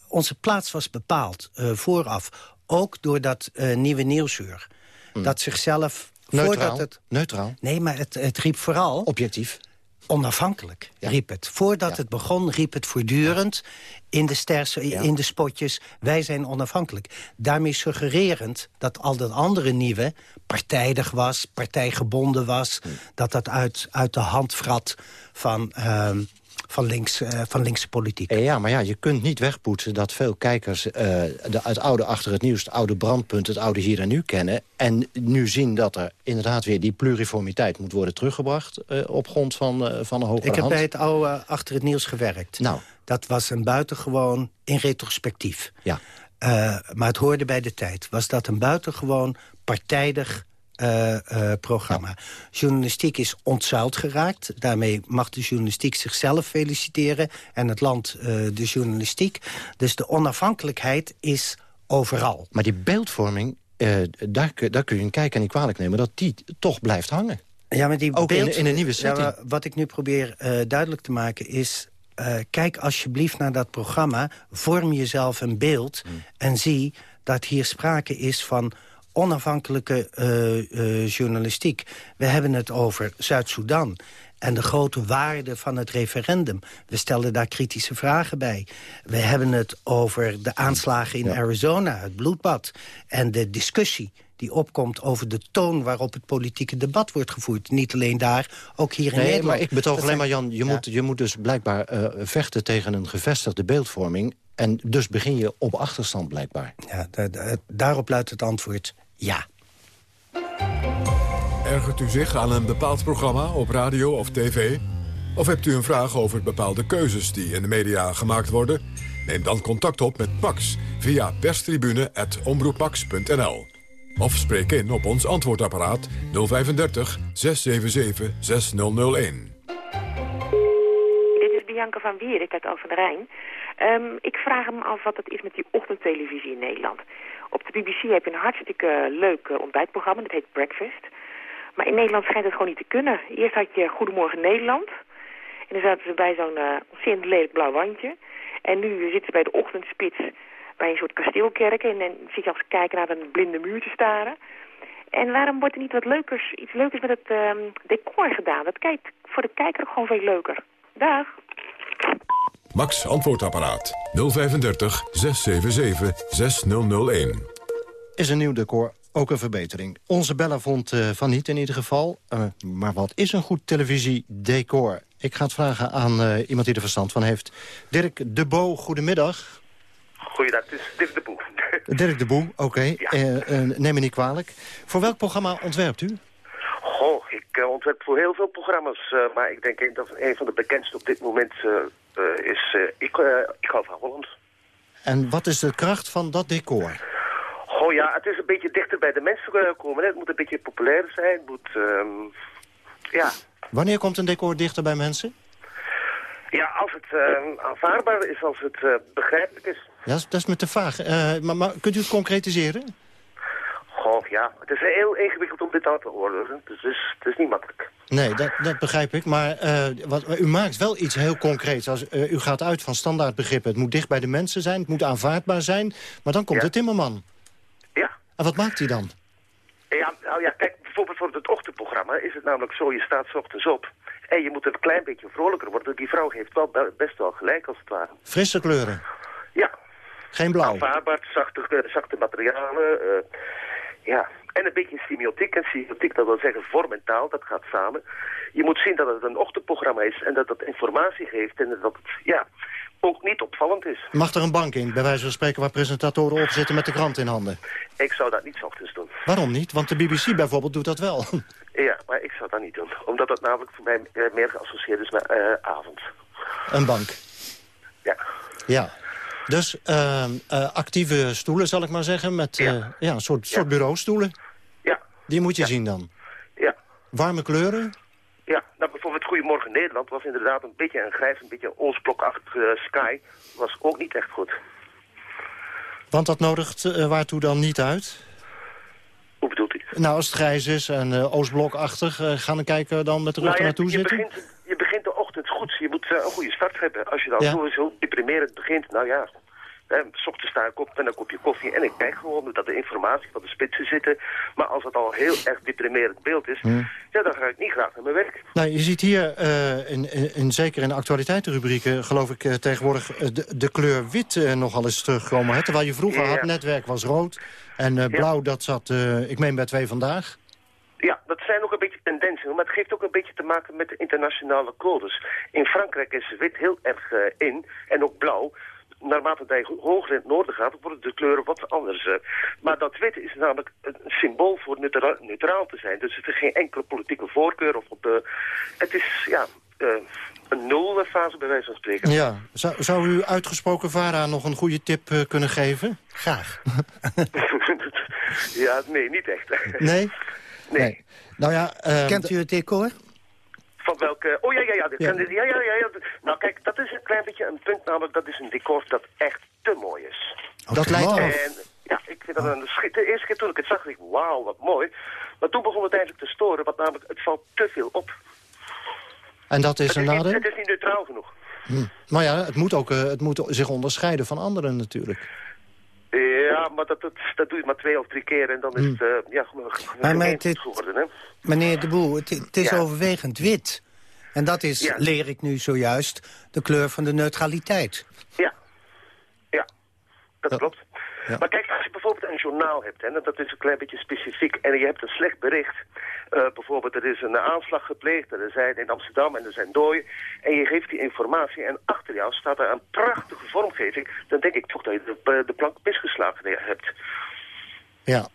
onze plaats was bepaald vooraf. Ook door dat nieuwe nieuwsuur. Mm. Dat zichzelf... Neutraal? Het, Neutraal? Nee, maar het, het riep vooral... Objectief? Onafhankelijk, riep het. Voordat ja. het begon, riep het voortdurend in de, sters, in de spotjes... wij zijn onafhankelijk. Daarmee suggererend dat al dat andere nieuwe partijdig was... partijgebonden was, hm. dat dat uit, uit de hand vrat van... Uh, van, links, uh, van linkse politiek. Ja, maar ja, je kunt niet wegpoetsen dat veel kijkers... Uh, de, het oude achter het nieuws, het oude brandpunt, het oude hier en nu kennen... en nu zien dat er inderdaad weer die pluriformiteit moet worden teruggebracht... Uh, op grond van, van een hogere Ik heb hand. bij het oude achter het nieuws gewerkt. Nou. Dat was een buitengewoon in retrospectief. Ja. maar het hoorde bij de tijd. Was dat een buitengewoon partijdig uh, uh, programma. Ja. Journalistiek is ontzuild geraakt. Daarmee mag de journalistiek zichzelf feliciteren... en het land uh, de journalistiek. Dus de onafhankelijkheid is overal. Maar die beeldvorming, daar, daar kun je een kijk en niet kwalijk nemen... dat die toch blijft hangen. Ja, maar die Ook beeld, in, in, een nieuwe setting. Ja, wat ik nu probeer duidelijk te maken is... kijk alsjeblieft naar dat programma, vorm jezelf een beeld... Hmm. en zie dat hier sprake is van onafhankelijke uh, uh, journalistiek. We hebben het over Zuid-Soedan en de grote waarde van het referendum. We stellen daar kritische vragen bij. We hebben het over de aanslagen in ja. Arizona, het bloedbad... en de discussie die opkomt over de toon waarop het politieke debat wordt gevoerd. Niet alleen daar, ook hier in nee, Nederland. maar ik betoog alleen maar, Jan, je, ja. moet, je moet dus blijkbaar uh, vechten tegen een gevestigde beeldvorming... en dus begin je op achterstand blijkbaar. Ja, da da daarop luidt het antwoord ja. Ergert u zich aan een bepaald programma op radio of tv? Of hebt u een vraag over bepaalde keuzes die in de media gemaakt worden? Neem dan contact op met Max via perstribune.omroepmax.nl. Of spreek in op ons antwoordapparaat 035 677 6001. Dit is Bianca van Wierik uit de Rijn. Ehm, ik vraag me af wat het is met die ochtendtelevisie in Nederland. Op de BBC heb je een hartstikke leuk eh, ontbijtprogramma, dat heet Breakfast. Maar in Nederland schijnt het gewoon niet te kunnen. Eerst had je Goedemorgen Nederland. En dan zaten ze bij zo'n uh, ontzettend lelijk blauw wandje. En nu zitten ze bij de ochtendspits bij een soort kasteelkerk. En dan zit je als kijker naar een blinde muur te staren. En waarom wordt er niet wat leukers, iets leukers met het um, decor gedaan? Dat kijkt voor de kijker gewoon veel leuker. Dag. Max Antwoordapparaat 035 677 6001. Is een nieuw decor ook een verbetering. Onze Bella vond uh, van niet in ieder geval. Uh, maar wat is een goed televisiedecor? Ik ga het vragen aan uh, iemand die er verstand van heeft. Dirk de Bo, goedemiddag. Goeiedag, het is Dirk de Boe. Dirk de Boe, oké. Okay. Ja. neem me niet kwalijk. Voor welk programma ontwerpt u? Goh, ik ontwerp voor heel veel programma's. maar ik denk dat een van de bekendste op dit moment is... ik, ik hou van Holland. En wat is de kracht van dat decor? Goh ja, het is een beetje dichter bij de mensen komen. Hè. Het moet een beetje populair zijn. Het moet, um, ja. Wanneer komt een decor dichter bij mensen? Ja, als het uh, aanvaardbaar is, als het begrijpelijk is. Ja, dat is me te vaag. Maar, maar, kunt u het concretiseren? Goh, ja. Het is heel ingewikkeld aan te horen. Dus het is, het is niet makkelijk. Nee, dat, dat begrijp ik. Maar wat, u maakt wel iets heel concreets. Als, u gaat uit van standaardbegrippen. Het moet dicht bij de mensen zijn. Het moet aanvaardbaar zijn. Maar dan komt ja. de timmerman. Ja. En wat maakt hij dan? Ja, nou ja, kijk, bijvoorbeeld voor het ochtendprogramma is het namelijk zo, je staat 's ochtends op en je moet een klein beetje vrolijker worden. Die vrouw heeft wel best wel gelijk, als het ware. Frisse kleuren? Ja. Geen blauw? Aanvaardbaar, zachte, zachte materialen, uh, ja. En een beetje semiotiek. En semiotiek, dat wil zeggen vorm en taal, dat gaat samen. Je moet zien dat het een ochtendprogramma is en dat het informatie geeft en dat het, ja, ook niet opvallend is. Mag er een bank in, bij wijze van spreken, waar presentatoren op zitten met de krant in handen? Ik zou dat niet ochtends doen. Waarom niet? Want de BBC bijvoorbeeld doet dat wel. Ja, maar ik zou dat niet doen. Omdat het namelijk voor mij meer geassocieerd is met uh, avond. Een bank? Ja. Ja. Dus uh, uh, actieve stoelen, zal ik maar zeggen, met ja. ja een soort, soort ja. bureaustoelen. Die moet je ja. zien dan? Ja. Warme kleuren? Ja, nou bijvoorbeeld Goedemorgen Nederland was inderdaad een beetje een grijs, een beetje Oostblokachtig uh, sky. Was ook niet echt goed. Want dat nodigt uh, waartoe dan niet uit? Hoe bedoelt u? Nou, als het grijs is en uh, Oostblokachtig, uh, gaan we kijken dan met de rug nou, ja, naartoe je zitten? Begint, je begint de ochtend goed. Je moet een goede start hebben. Als je dan Ja. sowieso deprimerend begint, nou ja... Hè, s ochtends sta ik op met een kopje koffie en ik kijk gewoon dat de informatie van de spitsen zitten. Maar als het al heel erg deprimerend beeld is, Hmm. ja, dan ga ik niet graag naar mijn werk. Nou, je ziet hier, eh, in, in, in- zeker in de actualiteitenrubrieken... geloof ik eh, tegenwoordig eh, de, de kleur wit nogal eens terugkomen. Hè? Terwijl je vroeger Ja. had, netwerk was rood. En blauw, dat zat, ik meen bij twee vandaag. Ja, dat zijn ook een beetje tendensen, maar het geeft ook een beetje te maken met de internationale codes. In Frankrijk is wit heel erg in, en ook blauw. Naarmate je hoger in het noorden gaat, worden de kleuren wat anders. eh. Maar dat wit is namelijk een symbool voor neutra- neutraal te zijn. Dus het is geen enkele politieke voorkeur. Of op de, het is ja, eh, een nulfase bij wijze van spreken. Ja. Zou, zou u uitgesproken VARA nog een goede tip eh, kunnen geven? Graag. ja, nee, niet echt. Nee? Nee. Nou ja... eh, Kent u het decor? Van welke... Oh ja, ja, ja. dit Ja. kan dit- ja, ja, ja, ja. Nou kijk, dat is een klein beetje een punt, namelijk dat is een decor dat echt te mooi is. Dat leidt af. En ja, ik vind dat een schit. De eerste keer toen ik het zag, dacht ik, wauw, wat mooi. Maar toen begon het eigenlijk te storen, want namelijk, het valt te veel op. En dat is het, een is nadeel? het is niet neutraal genoeg. Hm. Maar ja, het moet, ook, eh, het moet zich onderscheiden van anderen natuurlijk. Ja, maar dat, dat, dat doe je maar twee of drie keer en dan is het, uh, ja, Maar, maar geworden, hè. Meneer de Boer, het, het is Ja. overwegend wit. En dat is, Ja. leer ik nu zojuist, de kleur van de neutraliteit. Ja. Ja, dat Ja. klopt. Maar kijk, als je bijvoorbeeld een journaal hebt, en dat is een klein beetje specifiek, en je hebt een slecht bericht. Eh, bijvoorbeeld, er is een aanslag gepleegd, er zijn in Amsterdam en er zijn dooien. En je geeft die informatie en achter jou staat er een prachtige vormgeving. Dan denk ik toch dat je de, de plank misgeslagen hebt. Ja,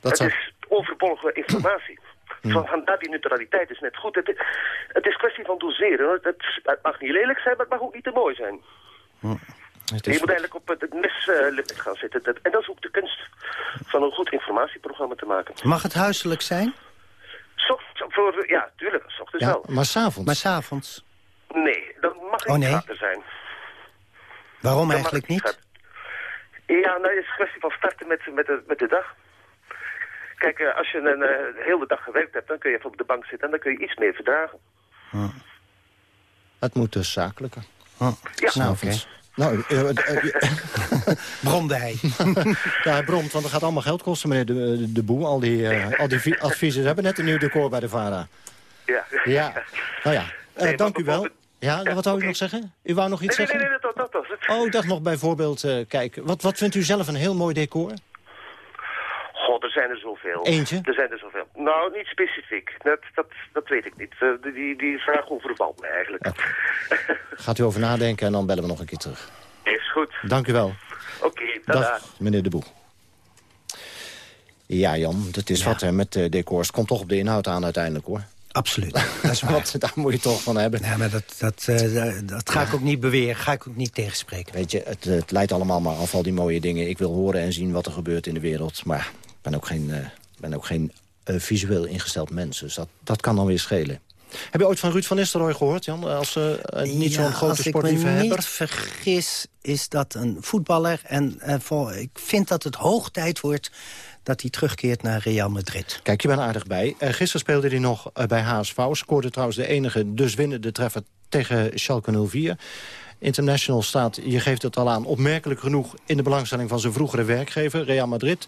dat zou... is overbollige informatie. Van, vandaar die neutraliteit is net goed. Het, is- het is kwestie van doseren. hoor. Het, het mag niet lelijk zijn, maar het mag ook niet te mooi zijn. Het je moet eigenlijk op het meslimiet gaan zitten. Dat, en dat is ook de kunst van een goed informatieprogramma te maken. Mag het huiselijk zijn? Voor, ja, tuurlijk, s ochtends Ja, wel. maar s'avonds? Maar s'avonds. Nee, dat mag Oh, niet nee? zijn. Waarom Dat eigenlijk niet? Ja, nou, het is een kwestie van starten met, met, de, met de dag. Kijk, eh, als je een eh, hele dag gewerkt hebt, dan kun je even op de bank zitten en dan kun je iets meer verdragen. Het moet dus zakelijker. Ja. Nou, oké. Nou, eh, eh, eh, Bromde hij. ja, hij bromt, want het gaat allemaal geld kosten, meneer De, de, de Boe. Al die, eh, al die vi- adviezen. We hebben net een nieuw decor bij de VARA. Ja. Ja, nou ja. Eh, Nee, dank u wel. Ja, wat wou u nog zeggen? U wou nog iets Nee, nee, zeggen? nee, nee, dat, dat was het. Oh, dat nog bijvoorbeeld, eh, kijk. Wat, wat vindt u zelf een heel mooi decor? Er zijn er zoveel. Eentje? Er zijn er zoveel. Nou, niet specifiek. Dat, dat, dat weet ik niet. Eh, die, die, die vraag overvalt me eigenlijk. Gaat u over nadenken en dan bellen we nog een keer terug. Is goed. Dank u wel. Oké, tada. Dag, meneer De Boe. Ja, Jan, dat is wat hè, met de decors. Het komt toch op de inhoud aan uiteindelijk, hoor. Absoluut, dat is. Want daar moet je toch van hebben. Ja, maar dat, dat, eh, dat- ga ik ook niet beweren. Ga ik ook niet tegenspreken. Weet je, het, het leidt allemaal maar af, al die mooie dingen. Ik wil horen en zien wat er gebeurt in de wereld. Maar ben ook geen, eh, ben ook geen eh, visueel ingesteld mens. Dus dat, dat kan dan weer schelen. Heb je ooit van Ruud van Nistelrooy gehoord, Jan? Als eh, eh, niet Ja, zo'n grote als ik me niet vergis, is dat een voetballer. En voor, ik vind dat het hoog tijd wordt dat hij terugkeert naar Real Madrid. Kijk, je bent aardig bij. Gisteren speelde hij nog bij HSV. Scoorde trouwens de enige dus winnende treffer tegen Schalke 04. International staat, je geeft het al aan, opmerkelijk genoeg... in de belangstelling van zijn vroegere werkgever, Real Madrid.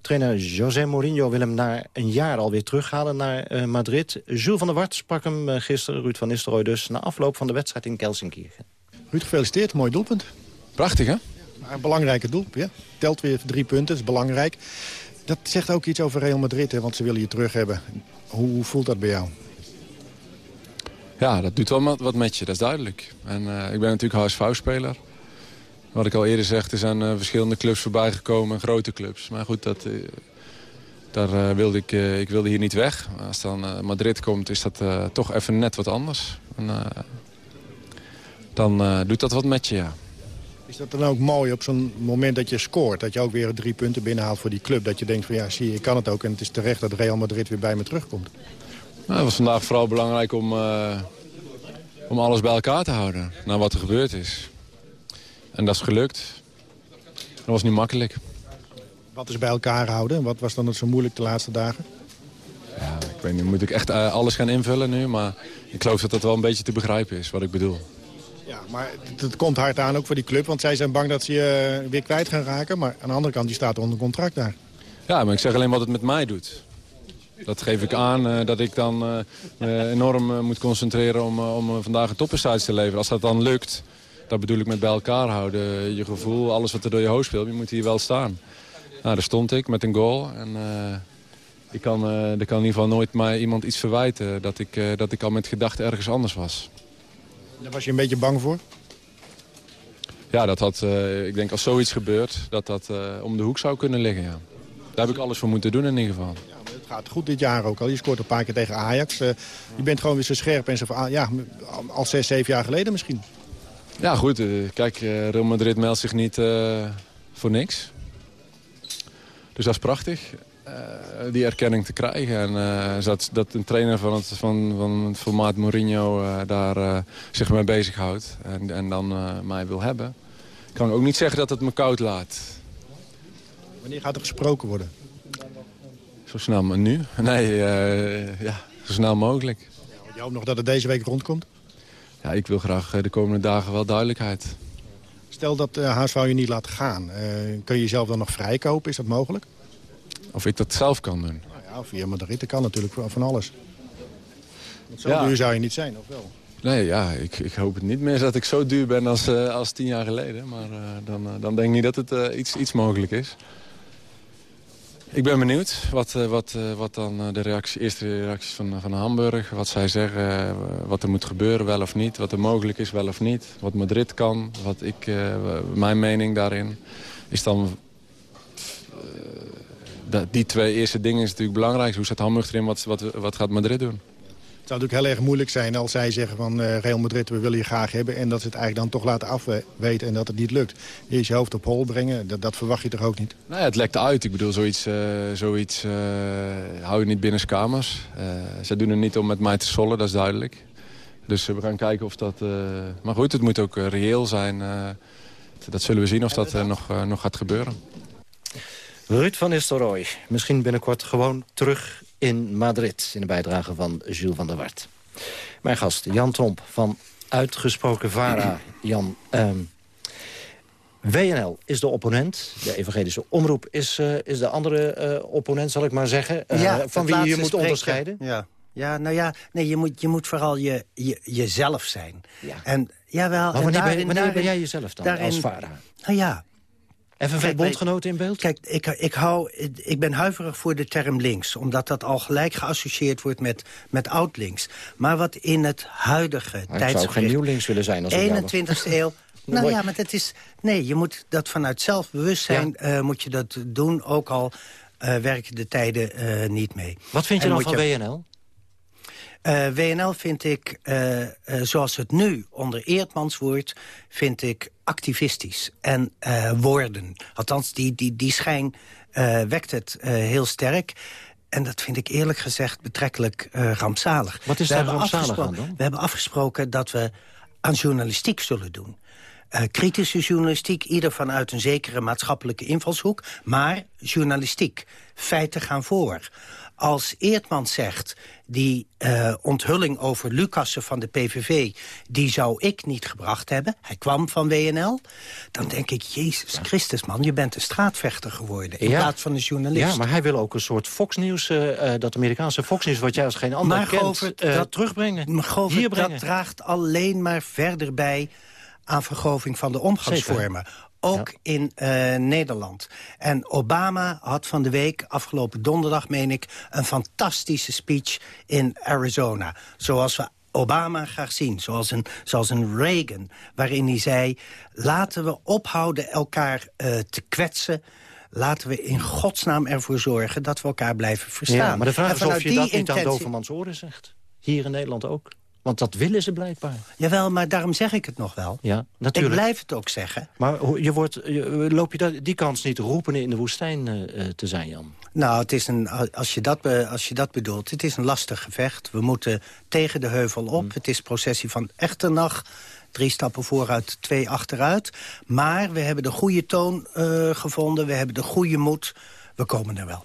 Trainer José Mourinho wil hem na een jaar alweer terughalen naar eh, Madrid. Jules van der Wart sprak hem eh, gisteren, Ruud van Nistelrooy dus... na afloop van de wedstrijd in Kelsenkirchen. Ruud, gefeliciteerd. Mooi doelpunt. Prachtig, hè? Maar een belangrijke doelpunt, ja. Telt weer drie punten, dat is belangrijk. Dat zegt ook iets over Real Madrid, hè, want ze willen je terug hebben. Hoe, hoe voelt dat bij jou? Ja, dat doet wel wat- met je, dat is duidelijk. En eh, ik ben natuurlijk HSV-speler. Wat ik al eerder zeg, er zijn eh, verschillende clubs voorbij gekomen, grote clubs. Maar goed, dat, eh, daar wilde ik, ik wilde hier niet weg. Als dan Madrid komt, is dat toch even net wat anders. En, dan doet dat wat met je, ja. Is dat dan ook mooi op zo'n moment dat je scoort? Dat je ook weer drie punten binnenhaalt voor die club. Dat je denkt van ja, zie je, ik kan het ook. En het is terecht dat Real Madrid weer bij me terugkomt. Nou, het was vandaag vooral belangrijk om, eh, om alles bij elkaar te houden. Na wat er gebeurd is. En dat is gelukt. Dat was niet makkelijk. Wat is bij elkaar houden? Wat was dan het zo moeilijk de laatste dagen? Ja, ik weet niet, moet ik echt eh, alles gaan invullen nu? Maar ik geloof dat dat wel een beetje te begrijpen is, wat ik bedoel. Ja, maar het, komt hard aan ook voor die club. Want zij zijn bang dat ze je eh, weer kwijt gaan raken. Maar aan de andere kant, die staat onder contract daar. Ja, maar ik zeg alleen wat het met mij doet. Dat geef ik aan, eh, dat ik dan eh, me enorm eh, moet concentreren om, eh, om eh, vandaag een topprestatie te leveren. Als dat dan lukt, dat bedoel ik met bij elkaar houden. Je gevoel, alles wat er door je hoofd speelt, je moet hier wel staan. Nou, daar stond ik met een goal. En eh, ik kan, eh, er kan in ieder geval nooit mij iemand iets verwijten dat ik, eh, dat ik al met gedachten ergens anders was. Daar was je een beetje bang voor? Ja, dat had, eh, ik denk als zoiets gebeurt, dat dat eh, om de hoek zou kunnen liggen, ja. Daar heb ik alles voor moeten doen in ieder geval. Gaat goed dit jaar ook al. Je scoort een paar keer tegen Ajax. Eh, je bent gewoon weer zo scherp en zo... van, ah, Ja, al zes, zeven jaar geleden misschien. Ja, goed. eh, Kijk, eh, Real Madrid meldt zich niet voor niks. Dus dat is prachtig, die erkenning te krijgen. En dat, dat een trainer van het, van, van het formaat Mourinho daar zich mee bezighoudt en, en dan mij wil hebben. Kan ik ook niet zeggen dat het me koud laat. Wanneer gaat er gesproken worden? Zo snel, maar nu? Nee, eh, ja, zo snel mogelijk. Je hoopt nog dat het deze week rondkomt? Ja, ik wil graag eh, de komende dagen wel duidelijkheid. Stel dat uh, HSV je niet laat gaan. Uh, kun je jezelf dan nog vrijkopen? Is dat mogelijk? Of ik dat zelf kan doen? Nou ja, via Madrid dat kan natuurlijk van alles. Want zo Ja. duur zou je niet zijn, of wel? Nee, ja, ik, ik hoop het niet meer dat ik zo duur ben als, eh, als tien jaar geleden. Maar eh, dan, eh, dan denk ik niet dat het eh, iets, iets mogelijk is. Ik ben benieuwd wat, eh, wat, eh, wat dan eh, de reactie, eerste reacties van, van Hamburg... wat zij zeggen, wat er moet gebeuren, wel of niet. Wat er mogelijk is, wel of niet. Wat Madrid kan, wat ik, mijn mening daarin... is dan... die twee eerste dingen is natuurlijk belangrijk. Hoe staat Hamburg erin, wat, wat, wat gaat Madrid doen? Het zou natuurlijk heel erg moeilijk zijn als zij zeggen van uh, Real Madrid, we willen je graag hebben. En dat ze het eigenlijk dan toch laten afweten en dat het niet lukt. Eerst je hoofd op hol brengen, dat, dat verwacht je toch ook niet? Nou ja, het lekt uit. Ik bedoel, zoiets, uh, zoiets uh, hou je niet binnen kamers. ze doen het niet om met mij te sollen, dat is duidelijk. Dus we gaan kijken of dat... maar goed, het moet ook reëel zijn. dat zullen we zien of dat nog, nog gaat gebeuren. Ruud van Nistelrooy, misschien binnenkort gewoon terug in Madrid... in de bijdrage van Jules van der Wart. Mijn gast, Jan Tromp van Uitgesproken VARA. Jan, um, ehm, WNL is de opponent. De evangelische omroep is, uh, is de andere uh, opponent, zal ik maar zeggen. Uh, ja, van wie je moet spreken. onderscheiden. Ja. Ja, nou ja, nee, je, moet, je moet vooral je, je, jezelf zijn. Ja. En, jawel, maar wanneer, en daarin, ben, wanneer ben jij jezelf dan, daarin, als VARA? Nou ja, FNV-bondgenoten in beeld? Kijk, ik, ik, hou, ik ben huiverig voor de term links. Omdat dat al gelijk geassocieerd wordt met, met oud-links. Maar wat in het huidige tijdsgericht... Ik zou geen nieuw links willen zijn als 21ste eeuw... nou ja, maar het is... Nee, je moet dat vanuit zelfbewustzijn ja. uh, moet je dat doen. Ook al uh, werken de tijden uh, niet mee. Wat vind je en dan van je... WNL? Uh, WNL vind ik, uh, uh, zoals het nu onder Eertmans wordt... vind ik activistisch en woorden. Althans, die, die, die schijn wekt het heel sterk. En dat vind ik eerlijk gezegd betrekkelijk rampzalig. Wat is daar rampzalig aan dan? We hebben afgesproken dat we aan journalistiek zullen doen. Uh, kritische journalistiek, ieder vanuit een zekere maatschappelijke invalshoek. Maar journalistiek, feiten gaan voor als Eertman zegt... die uh, onthulling over Lucassen van de PVV... die zou ik niet gebracht hebben. Hij kwam van WNL. Dan denk ik, Jezus Christus, man, je bent een straatvechter geworden... in plaats van een journalist. Ja, maar hij wil ook een soort Fox News... Uh, dat Amerikaanse Fox News, wat jij als geen ander maar kent... Uh, dat terugbrengen, maar hier brengen. dat draagt alleen maar verder bij aan vergroving van de omgangsvormen. Zeker ook in uh, Nederland. En Obama had van de week, afgelopen donderdag meen ik... een fantastische speech in Arizona. Zoals we Obama graag zien, zoals een, zoals een Reagan... waarin hij zei, laten we ophouden elkaar uh, te kwetsen... Laten we in godsnaam ervoor zorgen dat we elkaar blijven verstaan. Ja, maar de vraag is of je dat niet aan Dovermans oren zegt. Hier in Nederland ook. Want dat willen ze blijkbaar. Jawel, maar daarom zeg ik het nog wel. Ja, natuurlijk. Ik blijf het ook zeggen. Maar je wordt, loop je die kans niet roepen in de woestijn uh, te zijn, Jan? Nou, het is een, als, je dat als je dat bedoelt, het is een lastig gevecht. We moeten tegen de heuvel op. Hmm. Het is processie van nacht. Drie stappen vooruit, twee achteruit. Maar we hebben de goede toon uh, gevonden. We hebben de goede moed. We komen er wel.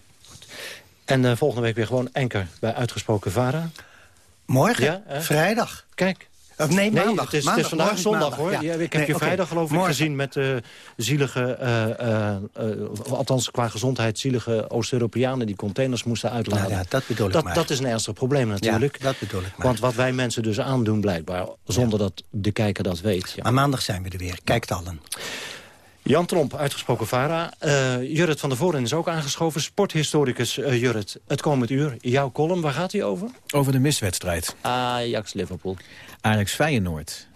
En uh, volgende week weer gewoon enker bij Uitgesproken VARA. Morgen? Ja, Vrijdag. Kijk. Of nee, maandag. Nee, het, is, maandag, het is vandaag zondag, hoor. Ja. ik heb nee, je okay. vrijdag geloof ik gezien met uh, zielige... Uh, uh, althans, qua gezondheid, zielige Oost-Europeanen... die containers moesten uitladen. Nou, ja, dat bedoel ik dat, maar. Dat is een ernstig probleem natuurlijk. Ja, dat bedoel ik maar. Want wat wij mensen dus aandoen blijkbaar... zonder dat de kijker dat weet. Maar maandag zijn we er weer. Kijkt allen. Jan Tromp, uitgesproken VARA. Uh, Jurrit van der Voren is ook aangeschoven. Sporthistoricus uh, Jurrit, het komend uur. Jouw column, waar gaat hij over? Over de miswedstrijd. Ajax-Liverpool. Ajax-Feyenoord.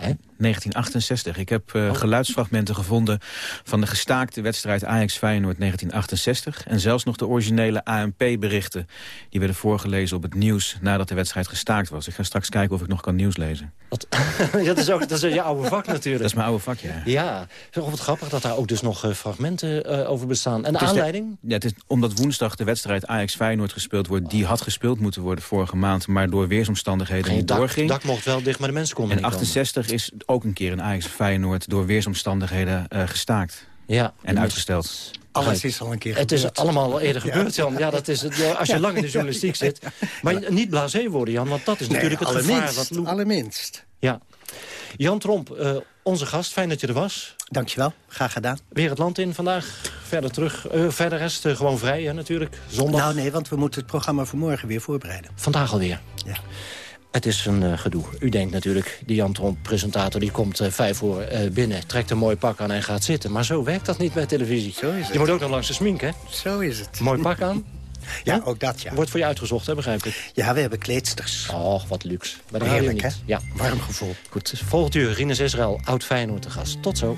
1968. Ik heb uh, geluidsfragmenten gevonden van de gestaakte wedstrijd Ajax-Feyenoord 1968. En zelfs nog de originele ANP-berichten. Die werden voorgelezen op het nieuws nadat de wedstrijd gestaakt was. Ik ga straks kijken of ik nog kan nieuws lezen. Wat? dat is ook dat is je oude vak natuurlijk. Dat is mijn oude vak, ja. Ja, wat grappig dat daar ook dus nog uh, fragmenten uh, over bestaan. En de aanleiding? De, ja, het is omdat woensdag de wedstrijd Ajax-Feyenoord gespeeld wordt. Die had gespeeld moeten worden vorige maand, maar door weersomstandigheden Geen niet dak, doorging. dak mocht wel dicht, maar de mensen konden En 68 is ook een keer een Ajax Feyenoord door weersomstandigheden uh, gestaakt. Ja. En uitgesteld. Alles is al een keer Het is allemaal al eerder gebeurd, Jan. Ja, dat is het, als je lang in de journalistiek zit. Maar niet blasé worden, Jan, want dat is natuurlijk het gevaar. Wat... Allerminst. Ja. Jan Tromp, uh, onze gast, fijn dat je er was. Dankjewel, graag gedaan. Weer het land in vandaag, verder terug. Uh, verder rest uh, gewoon vrij, hè, natuurlijk, zondag. Nou nee, want we moeten het programma voor morgen weer voorbereiden. Vandaag alweer? Ja. Het is een uh, gedoe. U denkt natuurlijk, die Jan Tromp, presentator, die komt uh, vijf voor uh, binnen... trekt een mooi pak aan en gaat zitten. Maar zo werkt dat niet bij televisie. Zo is het. Je moet ook nog langs de smink, hè? Zo is het. Mooi pak aan. Ja, ook dat, ja. Wordt voor je uitgezocht, hè, begrijp ik? Ja, we hebben kleedsters. Oh, wat luxe. De Heerlijk, hè? Ja. Warm gevoel. Goed, volgend uur Rinus Israël, oud Feyenoord te gast. Tot zo.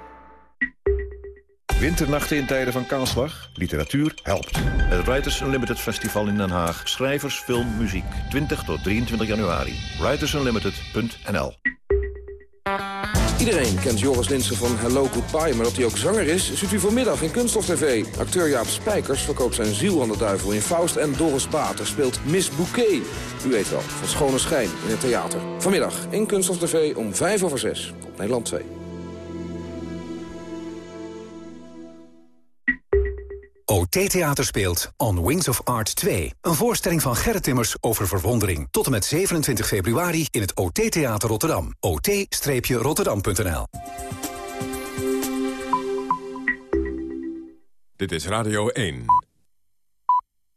Winternachten in tijden van kaalslag? Literatuur helpt. Het Writers Unlimited Festival in Den Haag. Schrijvers, film, muziek. 20 tot 23 januari. Writersunlimited.nl Iedereen kent Joris Linsen van Hello Goodbye, maar dat hij ook zanger is... ziet u vanmiddag in Kunststof TV. Acteur Jaap Spijkers verkoopt zijn ziel aan de duivel in Faust... en Doris Bater speelt Miss Bouquet. U weet wel, van schone schijn in het theater. Vanmiddag in Kunststof TV om 5 over 6 op Nederland 2. OT Theater speelt On Wings of Art 2. Een voorstelling van Gerrit Timmers over verwondering. Tot en met 27 februari in het OT Theater Rotterdam. ot-rotterdam.nl Dit is Radio 1.